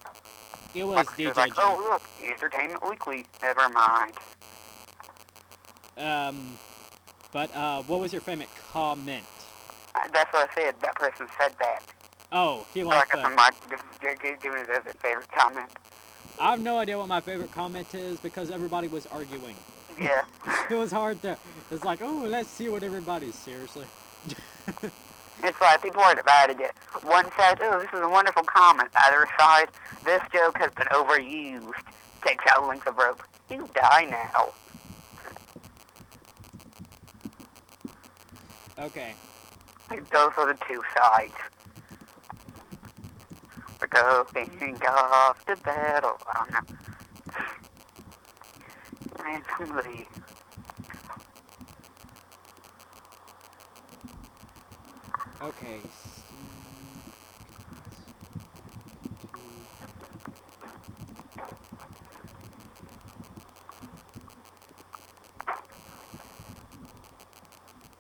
It was Like, was like, oh look, Entertainment Weekly. Never mind. um but uh what was your favorite comment Uh, That's what I said. That person said that. Oh, he So I guess like, give- give- it as favorite comment. I have no idea what my favorite comment is because everybody was arguing. Yeah. It was hard to. It's like, oh, let's see what everybody's seriously. It's like people are divided. It. One says, oh, this is a wonderful comment. The other side, this joke has been overused. Takes out a length of rope. You die now. Okay. Like, those are the two sides. We're going off to battle. I don't know. Randomly. Okay.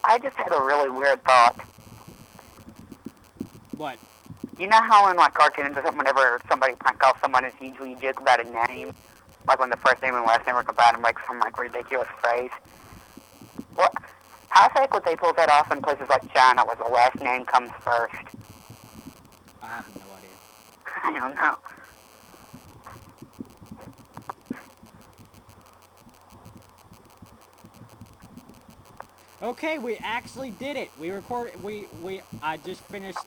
I just had a really weird thought. What? You know how in like cartoons or something, whenever somebody prank calls someone, it's usually a joke about a name, like when the first name and last name are combined and make some like ridiculous phrase. What? How think would they pull that off in places like China, where the last name comes first? I have no idea. I don't know. Okay, we actually did it. We recorded. We we. I just finished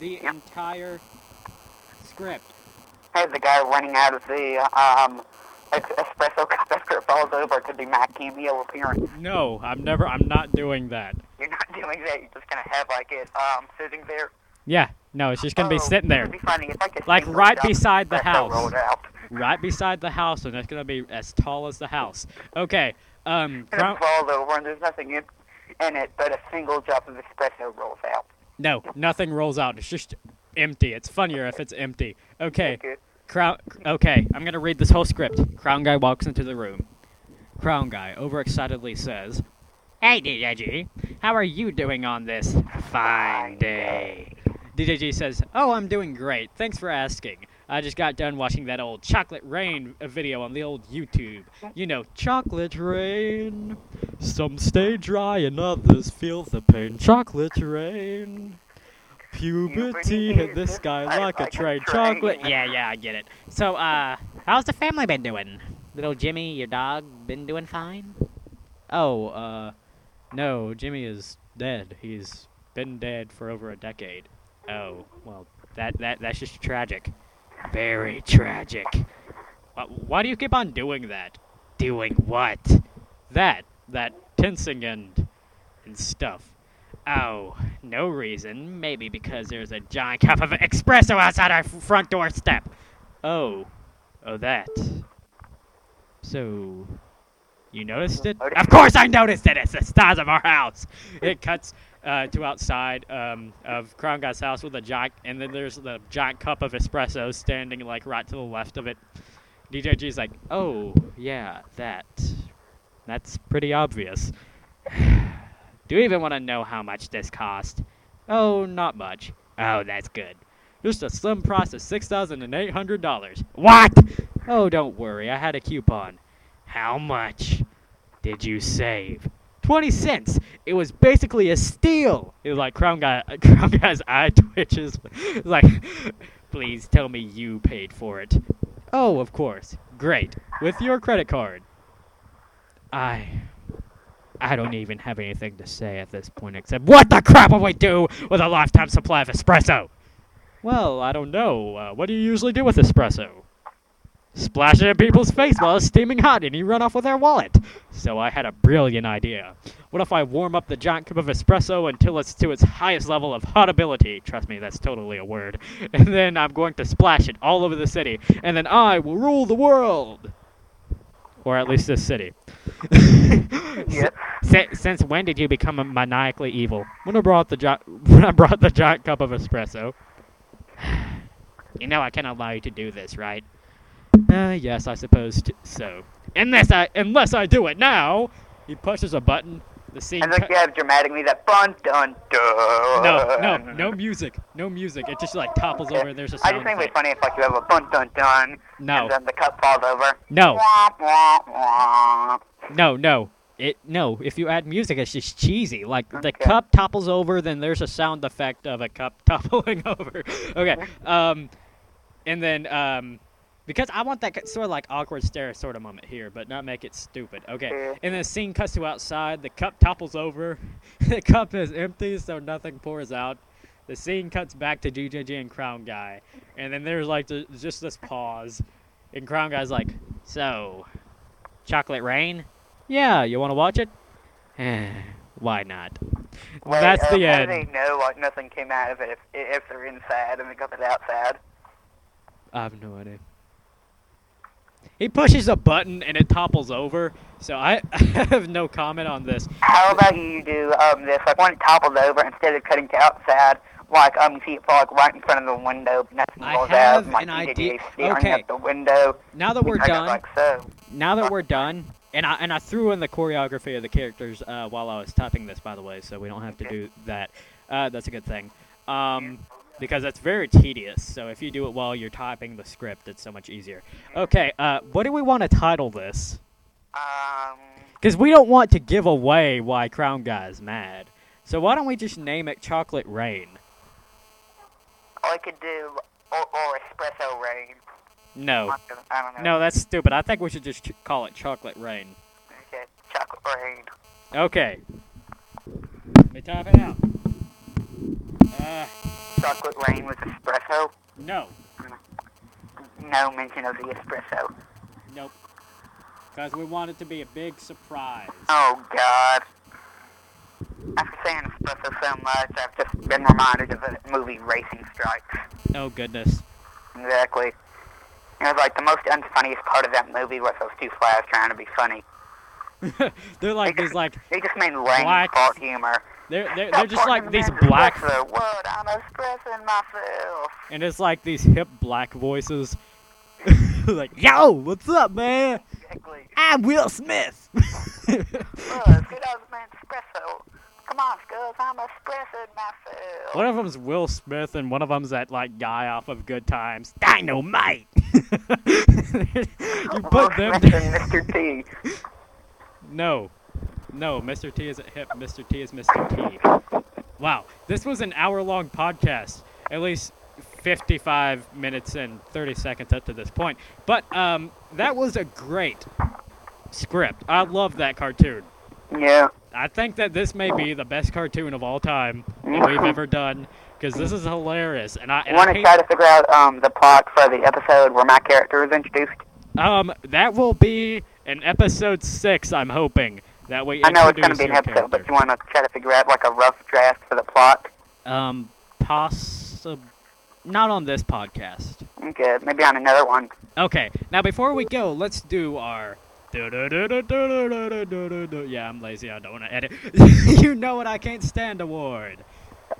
the Yep. entire script. Hey, the guy running out of the um espresso it falls over to do my cameo appearance. No, I'm never. I'm not doing that. You're not doing that. You're just gonna have like it um sitting there. Yeah. No, it's just gonna be Oh, sitting there, be funny. It's like like right beside the house. right beside the house, and it's gonna be as tall as the house. Okay. Um. It falls over and there's nothing in, in it but a single drop of espresso rolls out. No, nothing rolls out. It's just empty. It's funnier if it's empty. Okay. Okay. Crown. Okay, I'm gonna read this whole script. Crown guy walks into the room. Crown guy overexcitedly says, "Hey, DJG, how are you doing on this fine day?" DJG says, "Oh, I'm doing great. Thanks for asking. I just got done watching that old Chocolate Rain video on the old YouTube. You know, Chocolate Rain. Some stay dry and others feel the pain. Chocolate Rain." Puberty hit this guy like a train. Chocolate. Yeah, yeah, I get it. So, uh, how's the family been doing? Little Jimmy, your dog, been doing fine? Oh, uh, no, Jimmy is dead. He's been dead for over a decade. Oh, well, that that that's just tragic. Very tragic. Why do you keep on doing that? Doing what? That that tensing and and stuff. Oh, no reason. Maybe because there's a giant cup of espresso outside our front doorstep. Oh, oh that. So, you noticed it? Of course I noticed it! It's the stars of our house! It cuts uh, to outside um, of Crown Guy's house with a giant, and then there's the giant cup of espresso standing like right to the left of it. DJG's like, oh, yeah, that. That's pretty obvious. Do you even want to know how much this cost? Oh, not much. Oh, that's good. Just a slim price of $6,800. What? Oh, don't worry. I had a coupon. How much did you save? 20 cents. It was basically a steal. It was like Crown Guy Crown Guy's eye twitches. Like, please tell me you paid for it. Oh, of course. Great. With your credit card. I I don't even have anything to say at this point except what the crap will we do with a lifetime supply of espresso? Well, I don't know. Uh, what do you usually do with espresso? Splash it in people's face while it's steaming hot and you run off with their wallet. So I had a brilliant idea. What if I warm up the giant cup of espresso until it's to its highest level of hotability? Trust me, that's totally a word. And then I'm going to splash it all over the city, and then I will rule the world. Or at least this city. Si- since when did you become a maniacally evil? When I brought the gi- when I brought the giant cup of espresso. you know I can't allow you to do this, right? Uh, yes, I suppose t- so. Unless I unless I do it now. He pushes a button. The scene. And then you have dramatically that bun dun dun. no, no, no music, no music. It just like topples over and there's a I just think it'd be funny if like you have a bun dun dun, No, and then the cup falls over. no, no, no. It no. If you add music, it's just cheesy. Like the Okay. cup topples over, then there's a sound effect of a cup toppling over. Okay. Um, and then um, because I want that sort of like awkward stare sort of moment here, but not make it stupid. Okay. Yeah. And then the scene cuts to outside. The cup topples over. the cup is empty, so nothing pours out. The scene cuts back to DJG and Crown Guy, and then there's like the, just this pause, and Crown Guy's like, "So, Chocolate Rain? Yeah, you want to watch it? Why not?" Wait, That's uh, the end. they know like nothing came out of it if if they're inside and the cup is outside? I have no idea. He pushes a button and it topples over. So I, I have no comment on this. How about you do um this like when it topples over instead of cutting to outside, like um you see it fall like right in front of the window, nothing I have out, like an idea- okay. at the window. Now that we're done, like so. now that we're done, and I and I threw in the choreography of the characters uh, while I was typing this, by the way, so we don't have to do that. Uh, that's a good thing, um, because that's very tedious. So if you do it while you're typing the script, it's so much easier. Okay, uh, what do we want to title this? Um, Because we don't want to give away why Crown Guy is mad. So why don't we just name it Chocolate Rain? I could do or, or espresso rain. No. I don't know. No, that's stupid. I think we should just ch- call it Chocolate Rain. Okay, chocolate rain. Okay. Let me type it out. Uh, Chocolate rain with espresso. no. No mention of the espresso. Nope. Because we want it to be a big surprise. Oh God. After saying espresso so much, I've just been reminded of the movie Racing Stripes. Oh, goodness. Exactly. It was like the most unfunniest part of that movie was those two flies trying to be funny. They're like they these, just, like, they just made lame black- humor. They're they're, they're just like these black, Espresso. What? I'm expressing myself. and it's like these hip black voices. like, yo, what's up, man? Exactly. I'm Will Smith. Buzz, get out of my espresso. Come on, Scuzz, I'm expressing myself. one of them's Will Smith, and one of them's that like guy off of Good Times, Dynamite. you Will put them. Smith and Mr. T. No, no, Mr. T isn't hip. Mr. T is Mr. T. Wow, this was an hour-long podcast. At least 55 minutes and 30 seconds up to this point. But um, that was a great script. I love that cartoon. Yeah. I think that this may be the best cartoon of all time that we've ever done because this is hilarious. And I, and want to try to figure out um, the plot for the episode where my character is introduced? um, that will be in episode six. I'm hoping that we. I know it's going to be an episode, but you want to try to figure out like a rough draft for the plot? Um, possible. Not on this podcast. Okay, maybe on another one. Okay, now before we go, let's do our. Yeah, I'm lazy. I don't want to edit. you know what I can't stand award.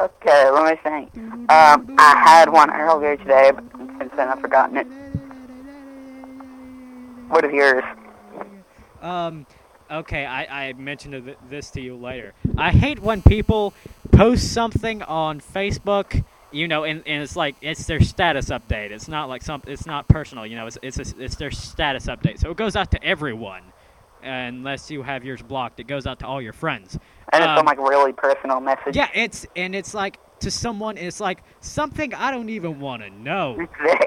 Okay, let me think. Um, I had one earlier today, but since then I've forgotten it. What is yours? Um, okay, I, I mentioned th- this to you later. I hate when people post something on Facebook, you know, and, and it's like it's their status update. It's not like some. It's not personal, you know. It's it's a, it's their status update. So it goes out to everyone, unless you have yours blocked. It goes out to all your friends. And it's Um, some like really personal message. Yeah, it's and it's like to someone. It's like something I don't even want to know.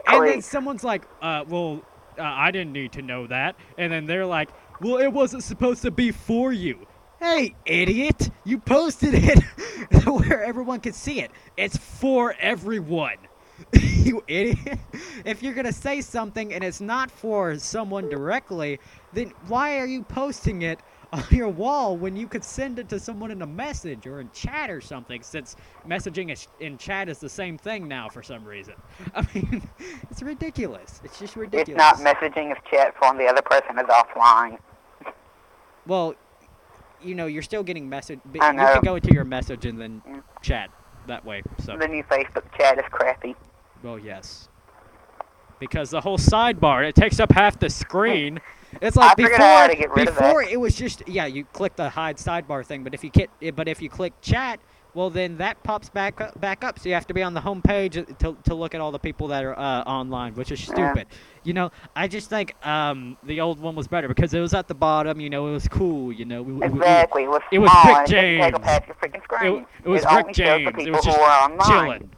And then someone's like, uh, well, uh, I didn't need to know that. And then they're like, well, it wasn't supposed to be for you. Hey, idiot! You posted it where everyone could see it. It's for everyone. you idiot. If you're going to say something and it's not for someone directly, then why are you posting it on your wall when you could send it to someone in a message or in chat or something since messaging in chat is the same thing now for some reason. I mean, it's ridiculous. It's just ridiculous. It's not messaging if chat from the other person is offline. Well, you know, you're still getting message. You can go into your message and then Mm. chat that way. So, The new Facebook chat is crappy. well, yes. Because the whole sidebar, it takes up half the screen. It's like I before, how to get rid of before it was just yeah, you click the hide sidebar thing, but if you get, but if you click chat, well then that pops back up, back up. So you have to be on the home page to to look at all the people that are uh, online, which is Yeah. stupid. You know, I just think um, the old one was better because it was at the bottom. You know, it was cool. You know, we, we- we- Exactly. It was it small Rick and it didn't take up James. half your freaking screen. it, it was only Rick James. It was just who are online. chilling,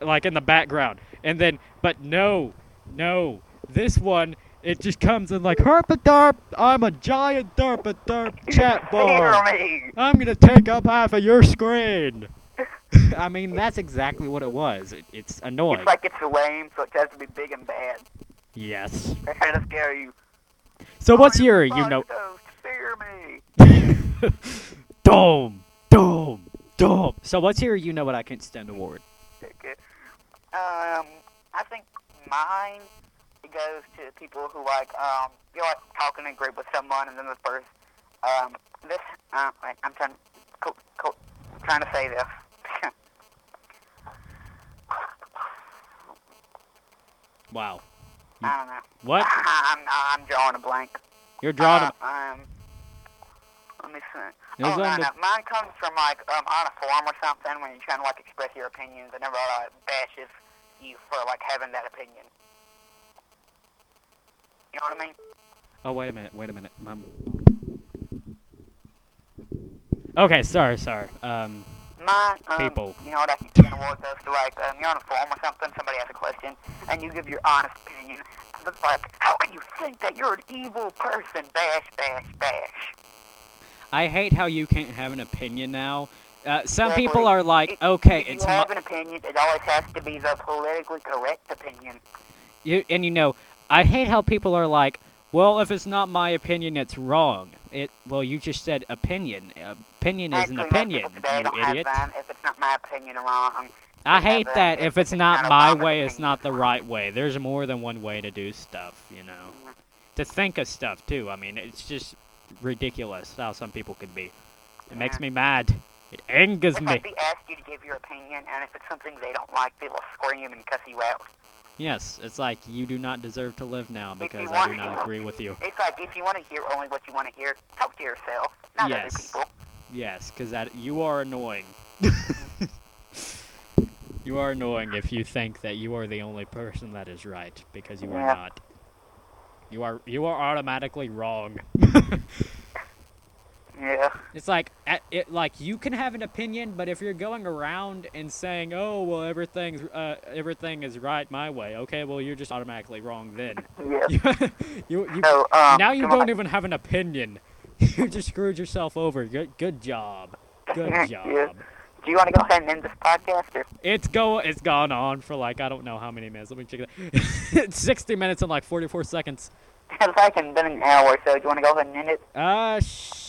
like in the background. And then, but no, no, this one it just comes in like herp a derp. I'm a giant derp a derp chat bar. I'm gonna take up half of your screen. I mean, that's exactly what it was. It, it's annoying. It's like it's lame, so it has to be big and bad. yes. They're trying to scare you. So what's Oh, your, you're know, fear me. dome, dome, dome. So what's your, you know what I can't stand award? Okay. Um, I think mine goes to people who like um you're like talking in a group with someone and then the first um this uh, I'm trying co- co- trying to say this. Wow. I don't know. What? I'm I'm drawing a blank. You're drawing. a- Uh, um, let me see. It oh, no, the- no. Mine comes from like um on a forum or something when you're trying to like express your opinions and everybody like, bashes you for like having that opinion. You know what I mean? Oh wait a minute, wait a minute. Mom. Okay, sorry, sorry. Um, Mine, um, People. You know what I can award goes to like um, you're on a forum or something. Somebody has a question and you give your honest opinion. It's like, how can you think that you're an evil person? Bash, bash, bash. I hate how you can't have an opinion now. Uh, some Exactly. people are like, If- okay, if it's you my, have an opinion, it always has to be the politically correct opinion. you, and you know, I hate how people are like, well, if it's not my opinion, it's wrong. It, well, you just said opinion. Opinion is an opinion, you idiot. If it's not my opinion, wrong. I hate that if If it's not my way, it's not the right way. There's more than one way to do stuff, you know. To think of stuff too. I mean, it's just ridiculous how some people can be. It makes me mad. It angers me. like they ask you to give your opinion, and if it's something they don't like, they will scream and cuss you out. Yes, it's like you do not deserve to live now because I do not agree with you. It's like if you want to hear only what you want to hear, talk to yourself, not other people. Yes, because that you are annoying. you are annoying if you think that you are the only person that is right because you are not. You are you are automatically wrong. Yeah. It's like it like you can have an opinion, but if you're going around and saying, "Oh, well, everything's uh, everything is right my way," okay, well, you're just automatically wrong then. Yeah. you you So, um, now you don't on. even have an opinion. you just screwed yourself over. Good good job. Good Yeah. job. Do you want to go ahead and end this podcast? Or? It's go. It's gone on for like I don't know how many minutes. Let me check it. it's sixty minutes and like forty-four seconds. It's like been an hour, so do you want to go ahead and end it? Uh, sh-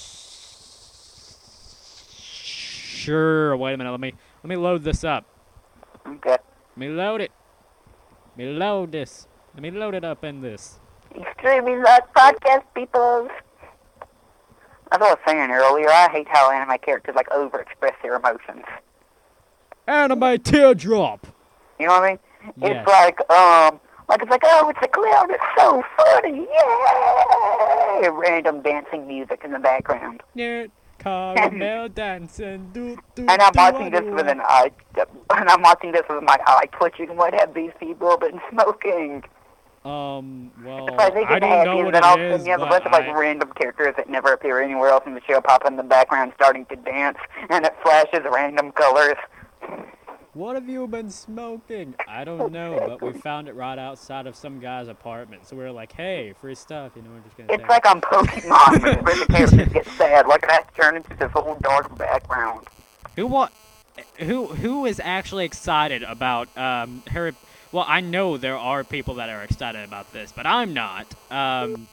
sure. Wait a minute. Let me let me load this up. Okay. Let me load it. Let me load this. Let me load it up in this. Extremely large podcast people. As I was saying earlier, I hate how anime characters like overexpress their emotions. Anime teardrop. You know what I mean? Yes. It's like, um, like it's like, oh, it's a clown. It's so funny. Yeah. Random dancing music in the background. Nerd Caramelldansen. Do, do, And I'm watching this with an eye, and I'm watching this with my eye twitching. What have these people been smoking? Um. Well, If I think I don't know and what then all of a sudden you have a bunch of like I- random characters that never appear anywhere else in the show pop in the background, starting to dance, and it flashes random colors. What have you been smoking? I don't know, but we found it right outside of some guy's apartment. So we are like, hey, free stuff. You know, we're just gonna It's like on Pokemon, where the characters get sad. Look at that turn into this whole dark background. Who want? Who who is actually excited about um Harry? Well, I know there are people that are excited about this, but I'm not. Um,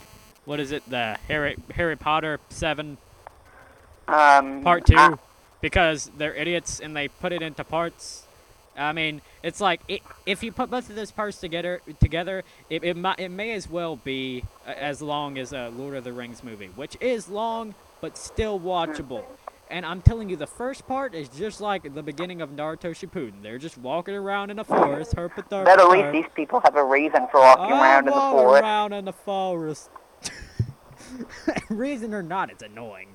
what is it? The Harry Harry Potter seven Um, part two, I- because they're idiots and they put it into parts. I mean, it's like i if you put both of those parts together, together, it it, might, it may as well be uh, as long as a Lord of the Rings movie, which is long but still watchable. And I'm telling you, the first part is just like the beginning of Naruto Shippuden. They're just walking around in a forest, herp a but at least these people have a reason for walking around in the forest. around in the forest. Reason or not, it's annoying.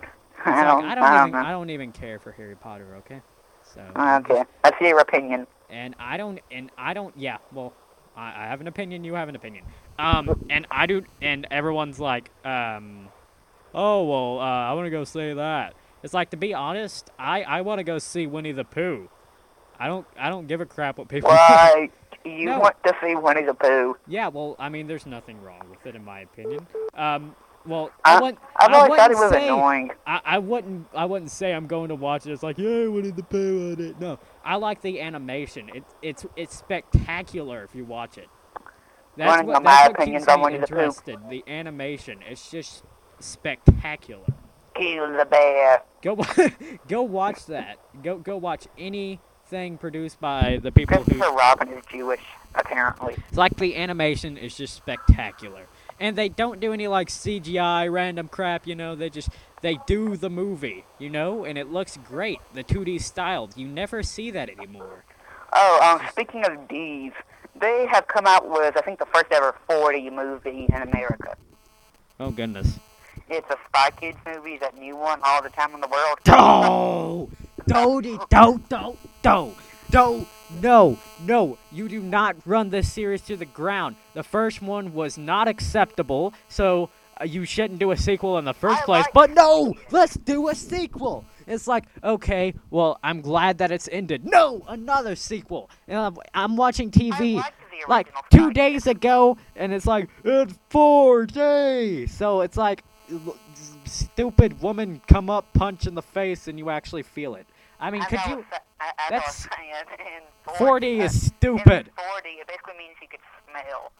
It's I don't, I don't I don't even know. I don't even care for Harry Potter, okay? So Okay, that's your opinion. and I don't and I don't yeah, well I, I have an opinion, you have an opinion. Um and I do and everyone's like, um Oh well, uh, I wanna go see that. It's like to be honest, I, I wanna go see Winnie the Pooh. I don't I don't give a crap what people Why you No. want to see Winnie the Pooh? Yeah, well, I mean there's nothing wrong with it in my opinion. Um well I, I- wouldn't I've I always thought it wouldn't was say, annoying. I, I wouldn't I wouldn't say I'm going to watch it. It's like yeah, Winnie the pay on it. No, I like the animation. It's it's it's spectacular if you watch it. That's what, that's what opinions keeps me interested. The animation, it's just spectacular. Kill the bear. Go go watch that. Go go watch anything produced by the people who Christopher Robin is Jewish, apparently. It's like the animation is just spectacular. And they don't do any like CGI random crap, you know, they just they do the movie, you know, and it looks great. The 2D styled. You never see that anymore. Oh, um, speaking of D's, they have come out with, I think, the first ever 4D movie in America. Oh goodness. It's a Spy Kids movie, that new one, All the Time in the World. Do do do do do do no no you do not run this series to the ground. The first one was not acceptable, so uh, you shouldn't do a sequel in the first I place. like But no, let's do a sequel. It's like okay, well I'm glad that it's ended. No, another sequel. And I'm, I'm watching TV. Like two days ago, and it's like it's four days. So it's like stupid woman come up, punch in the face, and you actually feel it. I mean, As could you? sa- I- I that's- in 4D uh, is stupid. 4D, it basically means you could smell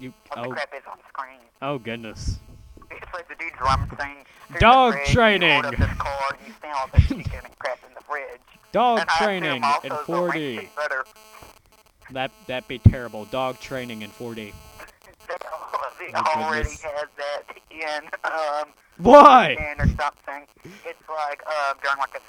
You what the oh crap is on screen. oh goodness. It's like the dude's drum thing. Dog the fridge, training. You this car you smell the chicken and crap in the fridge. Dog and training in the 4D. rank. that'd be terrible. Dog training in 4D. They Oh, already goodness. has that in um Why? or something. It's like uh during like a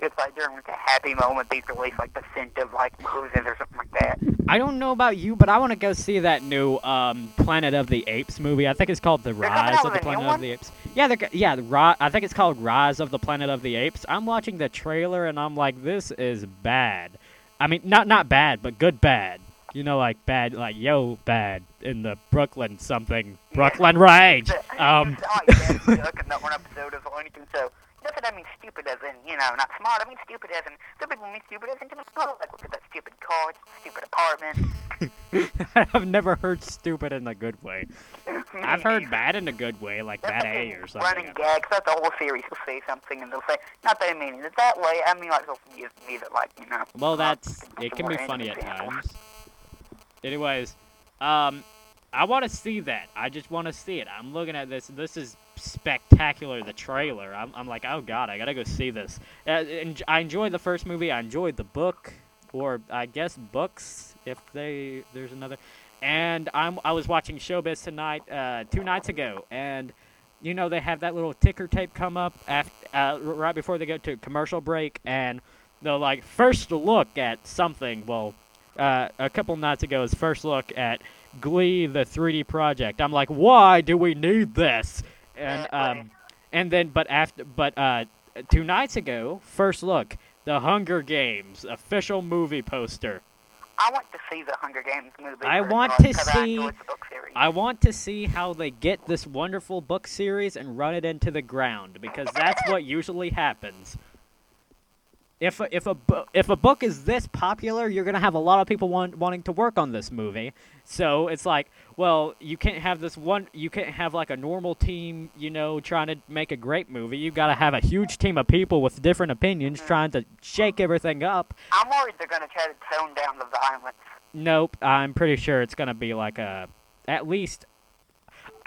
It's like during like a happy moment they release like the scent of like roses or something like that. I don't know about you, but I want to go see that new um, Planet of the Apes movie. I think it's called The Rise of the with a new Planet of the Apes. Yeah, yeah, the Ri- I think it's called Rise of the Planet of the Apes. I'm watching the trailer and I'm like, this is bad. I mean, not not bad, but good bad. You know, like bad, like yo bad in the Brooklyn something, Brooklyn Rage. Um, oh, yeah, that one episode of anything. So doesn't I mean stupid as in you know not smart. I mean stupid as in some people mean stupid as in like look at that stupid car, stupid apartment. I've never heard stupid in a good way. I've heard bad in a good way, like That's A or something. Running gags. That's the whole series. Will say something and they'll say not that I mean it that way. I mean like they'll use me that like you know. Well, that's it. Can be funny at times. Anyways, um, I want to see that. I just want to see it. I'm looking at this. This is spectacular. The trailer. I'm, I'm like, oh god, I gotta go see this. Uh, and I enjoyed the first movie. I enjoyed the book, or I guess books, if they there's another. And I'm I was watching Showbiz tonight, uh, two nights ago, and you know they have that little ticker tape come up after, uh, right before they go to commercial break, and they'll like first look at something. Well, uh, a couple nights ago, his first look at Glee, the 3D project. I'm like, why do we need this? And um, and then but after but uh, two nights ago, first look, the Hunger Games official movie poster. I want to see the Hunger Games movie. I want to I see- enjoyed the book series. I want to see how they get this wonderful book series and run it into the ground because that's what usually happens. If a, if a bu- if a book is this popular, you're gonna have a lot of people want, wanting to work on this movie. So it's like, well, you can't have this one. You can't have like a normal team, you know, trying to make a great movie. You gotta have a huge team of people with different opinions mm-hmm. trying to shake everything up. I'm worried they're going to try to tone down the violence. Nope, I'm pretty sure it's gonna be like a at least.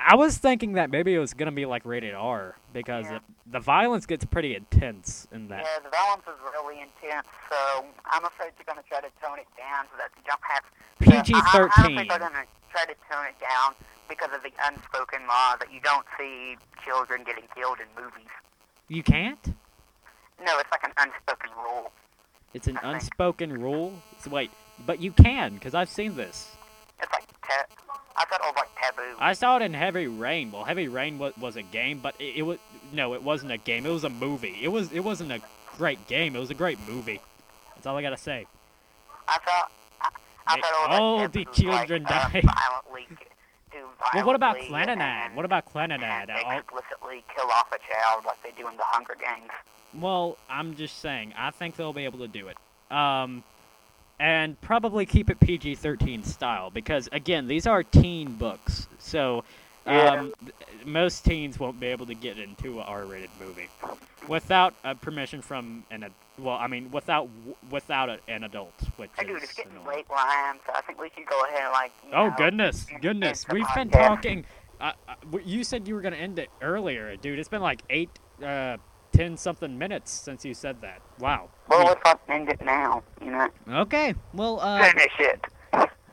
I was thinking that maybe it was gonna be like rated R because Yeah. it, the violence gets pretty intense in that. Yeah, the violence is really intense, so I'm afraid they're going to try to tone it down so that you don't have. PG I, I don't think they're going to try to tone it down because of the unspoken law that you don't see children getting killed in movies. You can't. No, it's like an unspoken rule. It's an I think. unspoken rule. So wait, but you can because I've seen this. It's like I thought it was like taboo. I saw it in Heavy Rain. Well, Heavy Rain was, was a game, but it, it was no, it wasn't a game. It was a movie. It was it wasn't a great game. It was a great movie. That's all I gotta say. I thought. I, I thought all like the children like, uh, die. violently Well, what about and- What about I'll- explicitly kill off a child like they do in the Hunger Games. Well, I'm just saying, I think they'll be able to do it. Um, and probably keep it PG-13 style because again, these are teen books, so um, th- most teens won't be able to get into a R-rated movie without uh, permission from an ad- well, I mean, without without a, an adult, which Hey, dude, is it's getting late where I am, so I think we should go ahead and like. Oh know, goodness, goodness! We've been podcast. talking. Uh, uh, you said you were gonna end it earlier, dude. It's been like eight, uh, ten something minutes since you said that. Wow. Well, We- let's not end it now. You know, Okay. Well, uh, finish it.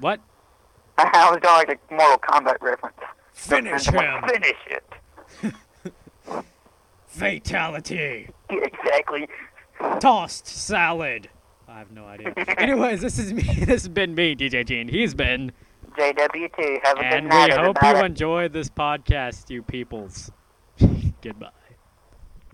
what? I was doing like a Mortal Kombat reference. Finish And, him. Finish it. Fatality. Exactly. Tossed salad. I have no idea. Anyways, this is me. This has been me, DJ G, and he's been. JWT. Have a And good night, we hope everybody. you enjoyed this podcast, you peoples. Goodbye.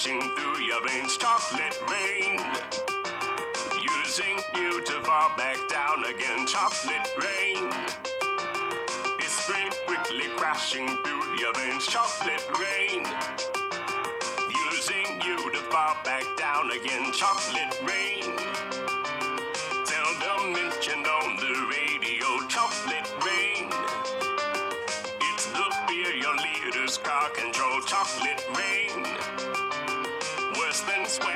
quickly through your veins, chocolate rain. Using you to fall back down again, chocolate rain. It's History quickly crashing through your veins, chocolate rain. Using you to fall back down again, chocolate rain. Seldom mentioned on the radio, chocolate rain. It's the fear your leaders car control,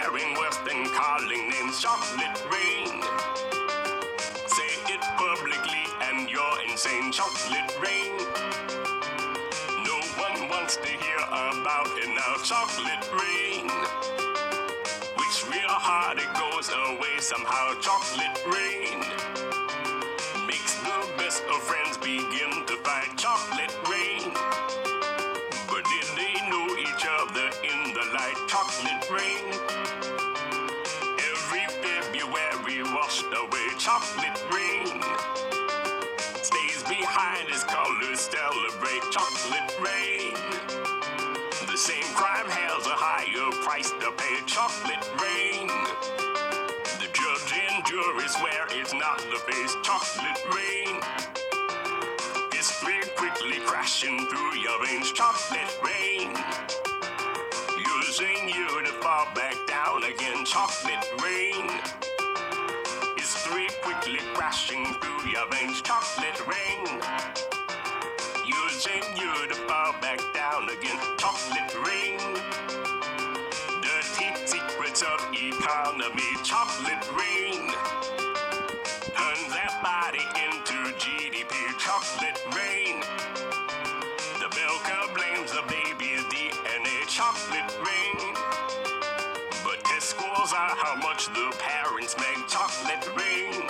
than swearing, worse than calling names, chocolate rain. Say it publicly and you're insane, chocolate rain. No one wants to hear about it now, chocolate rain. Wish real hard it goes away somehow, chocolate rain. Makes the best of friends begin to it's chocolate rain. History quickly crashing through your veins, chocolate rain. Using you to fall back down again, chocolate rain. History quickly crashing through your veins, chocolate rain. Using you to fall back down again, chocolate rain. Dirty secrets of economy, chocolate rain. Chocolate rain. But test scores are how much the parents make, chocolate rain.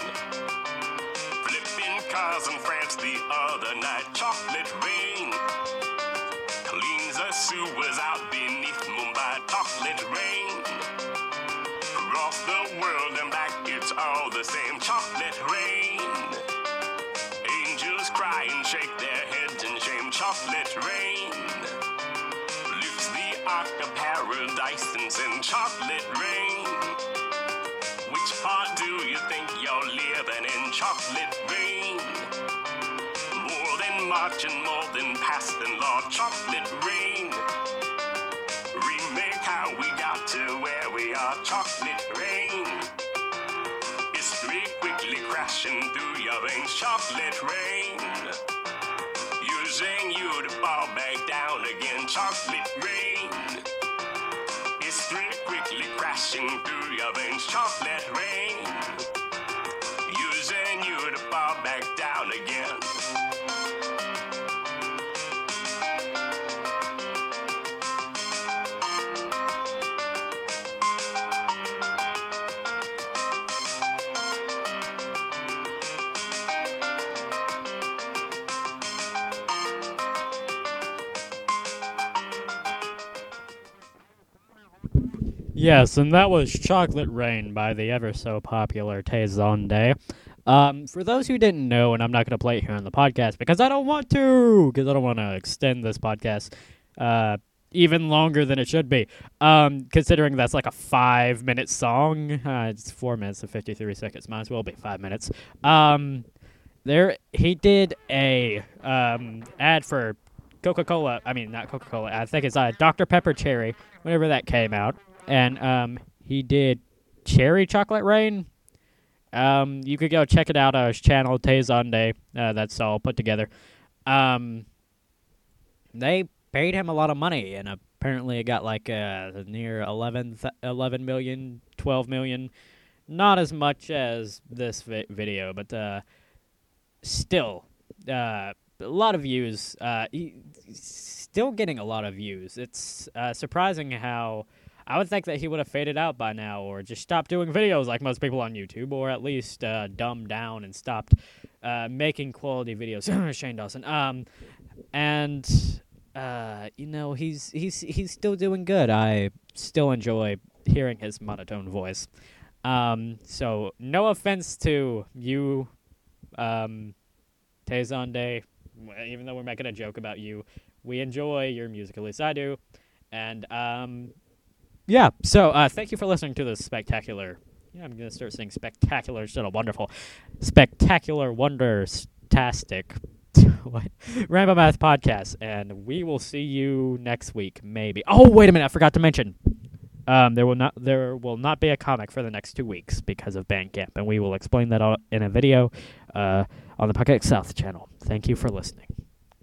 Flipping cars in France the other night, chocolate rain. Cleans the sewers out beneath Mumbai, chocolate rain. Across the world and back, it's all the same, chocolate rain. Angels cry and shake their heads in shame, chocolate rain. Of paradise and send chocolate rain. Which part do you think you're living in? Chocolate rain. More than marching, more than passing law, chocolate rain. Remake how we got to where we are, chocolate rain. History quickly crashing through your veins, chocolate rain. Using you to fall back down again, chocolate rain. Quickly through your veins, chocolate rain. Yes, and that was Chocolate Rain by the ever so popular Tay Um, for those who didn't know, and I'm not going to play it here on the podcast because I don't want to, because I don't want to extend this podcast uh, even longer than it should be. Um, considering that's like a five minute song, uh, it's four minutes and 53 seconds. Might as well be five minutes. Um, there, he did a um, ad for Coca Cola. I mean, not Coca Cola. I think it's uh, Dr. Pepper Cherry, whenever that came out and um, he did Cherry Chocolate Rain. Um, you could go check it out on his channel, Tay Zonday. Uh, that's all put together. Um, they paid him a lot of money, and apparently it got like uh, near 11, th- 11 million, 12 million. Not as much as this vi- video, but uh, still, uh, a lot of views. Uh, still getting a lot of views. It's uh, surprising how I would think that he would have faded out by now, or just stopped doing videos like most people on YouTube, or at least uh, dumbed down and stopped uh, making quality videos. Shane Dawson. Um, and uh, you know he's he's he's still doing good. I still enjoy hearing his monotone voice. Um, so no offense to you, um, Tay Zonday, even though we're making a joke about you, we enjoy your music. At least I do. And um, yeah. So uh, thank you for listening to this spectacular. Yeah, I'm gonna start saying spectacular instead of wonderful. Spectacular, wonderstastic. what? Rambo Math podcast, and we will see you next week, maybe. Oh, wait a minute! I forgot to mention. Um, there will not there will not be a comic for the next two weeks because of Bandcamp, and we will explain that in a video uh, on the Pocket South channel. Thank you for listening.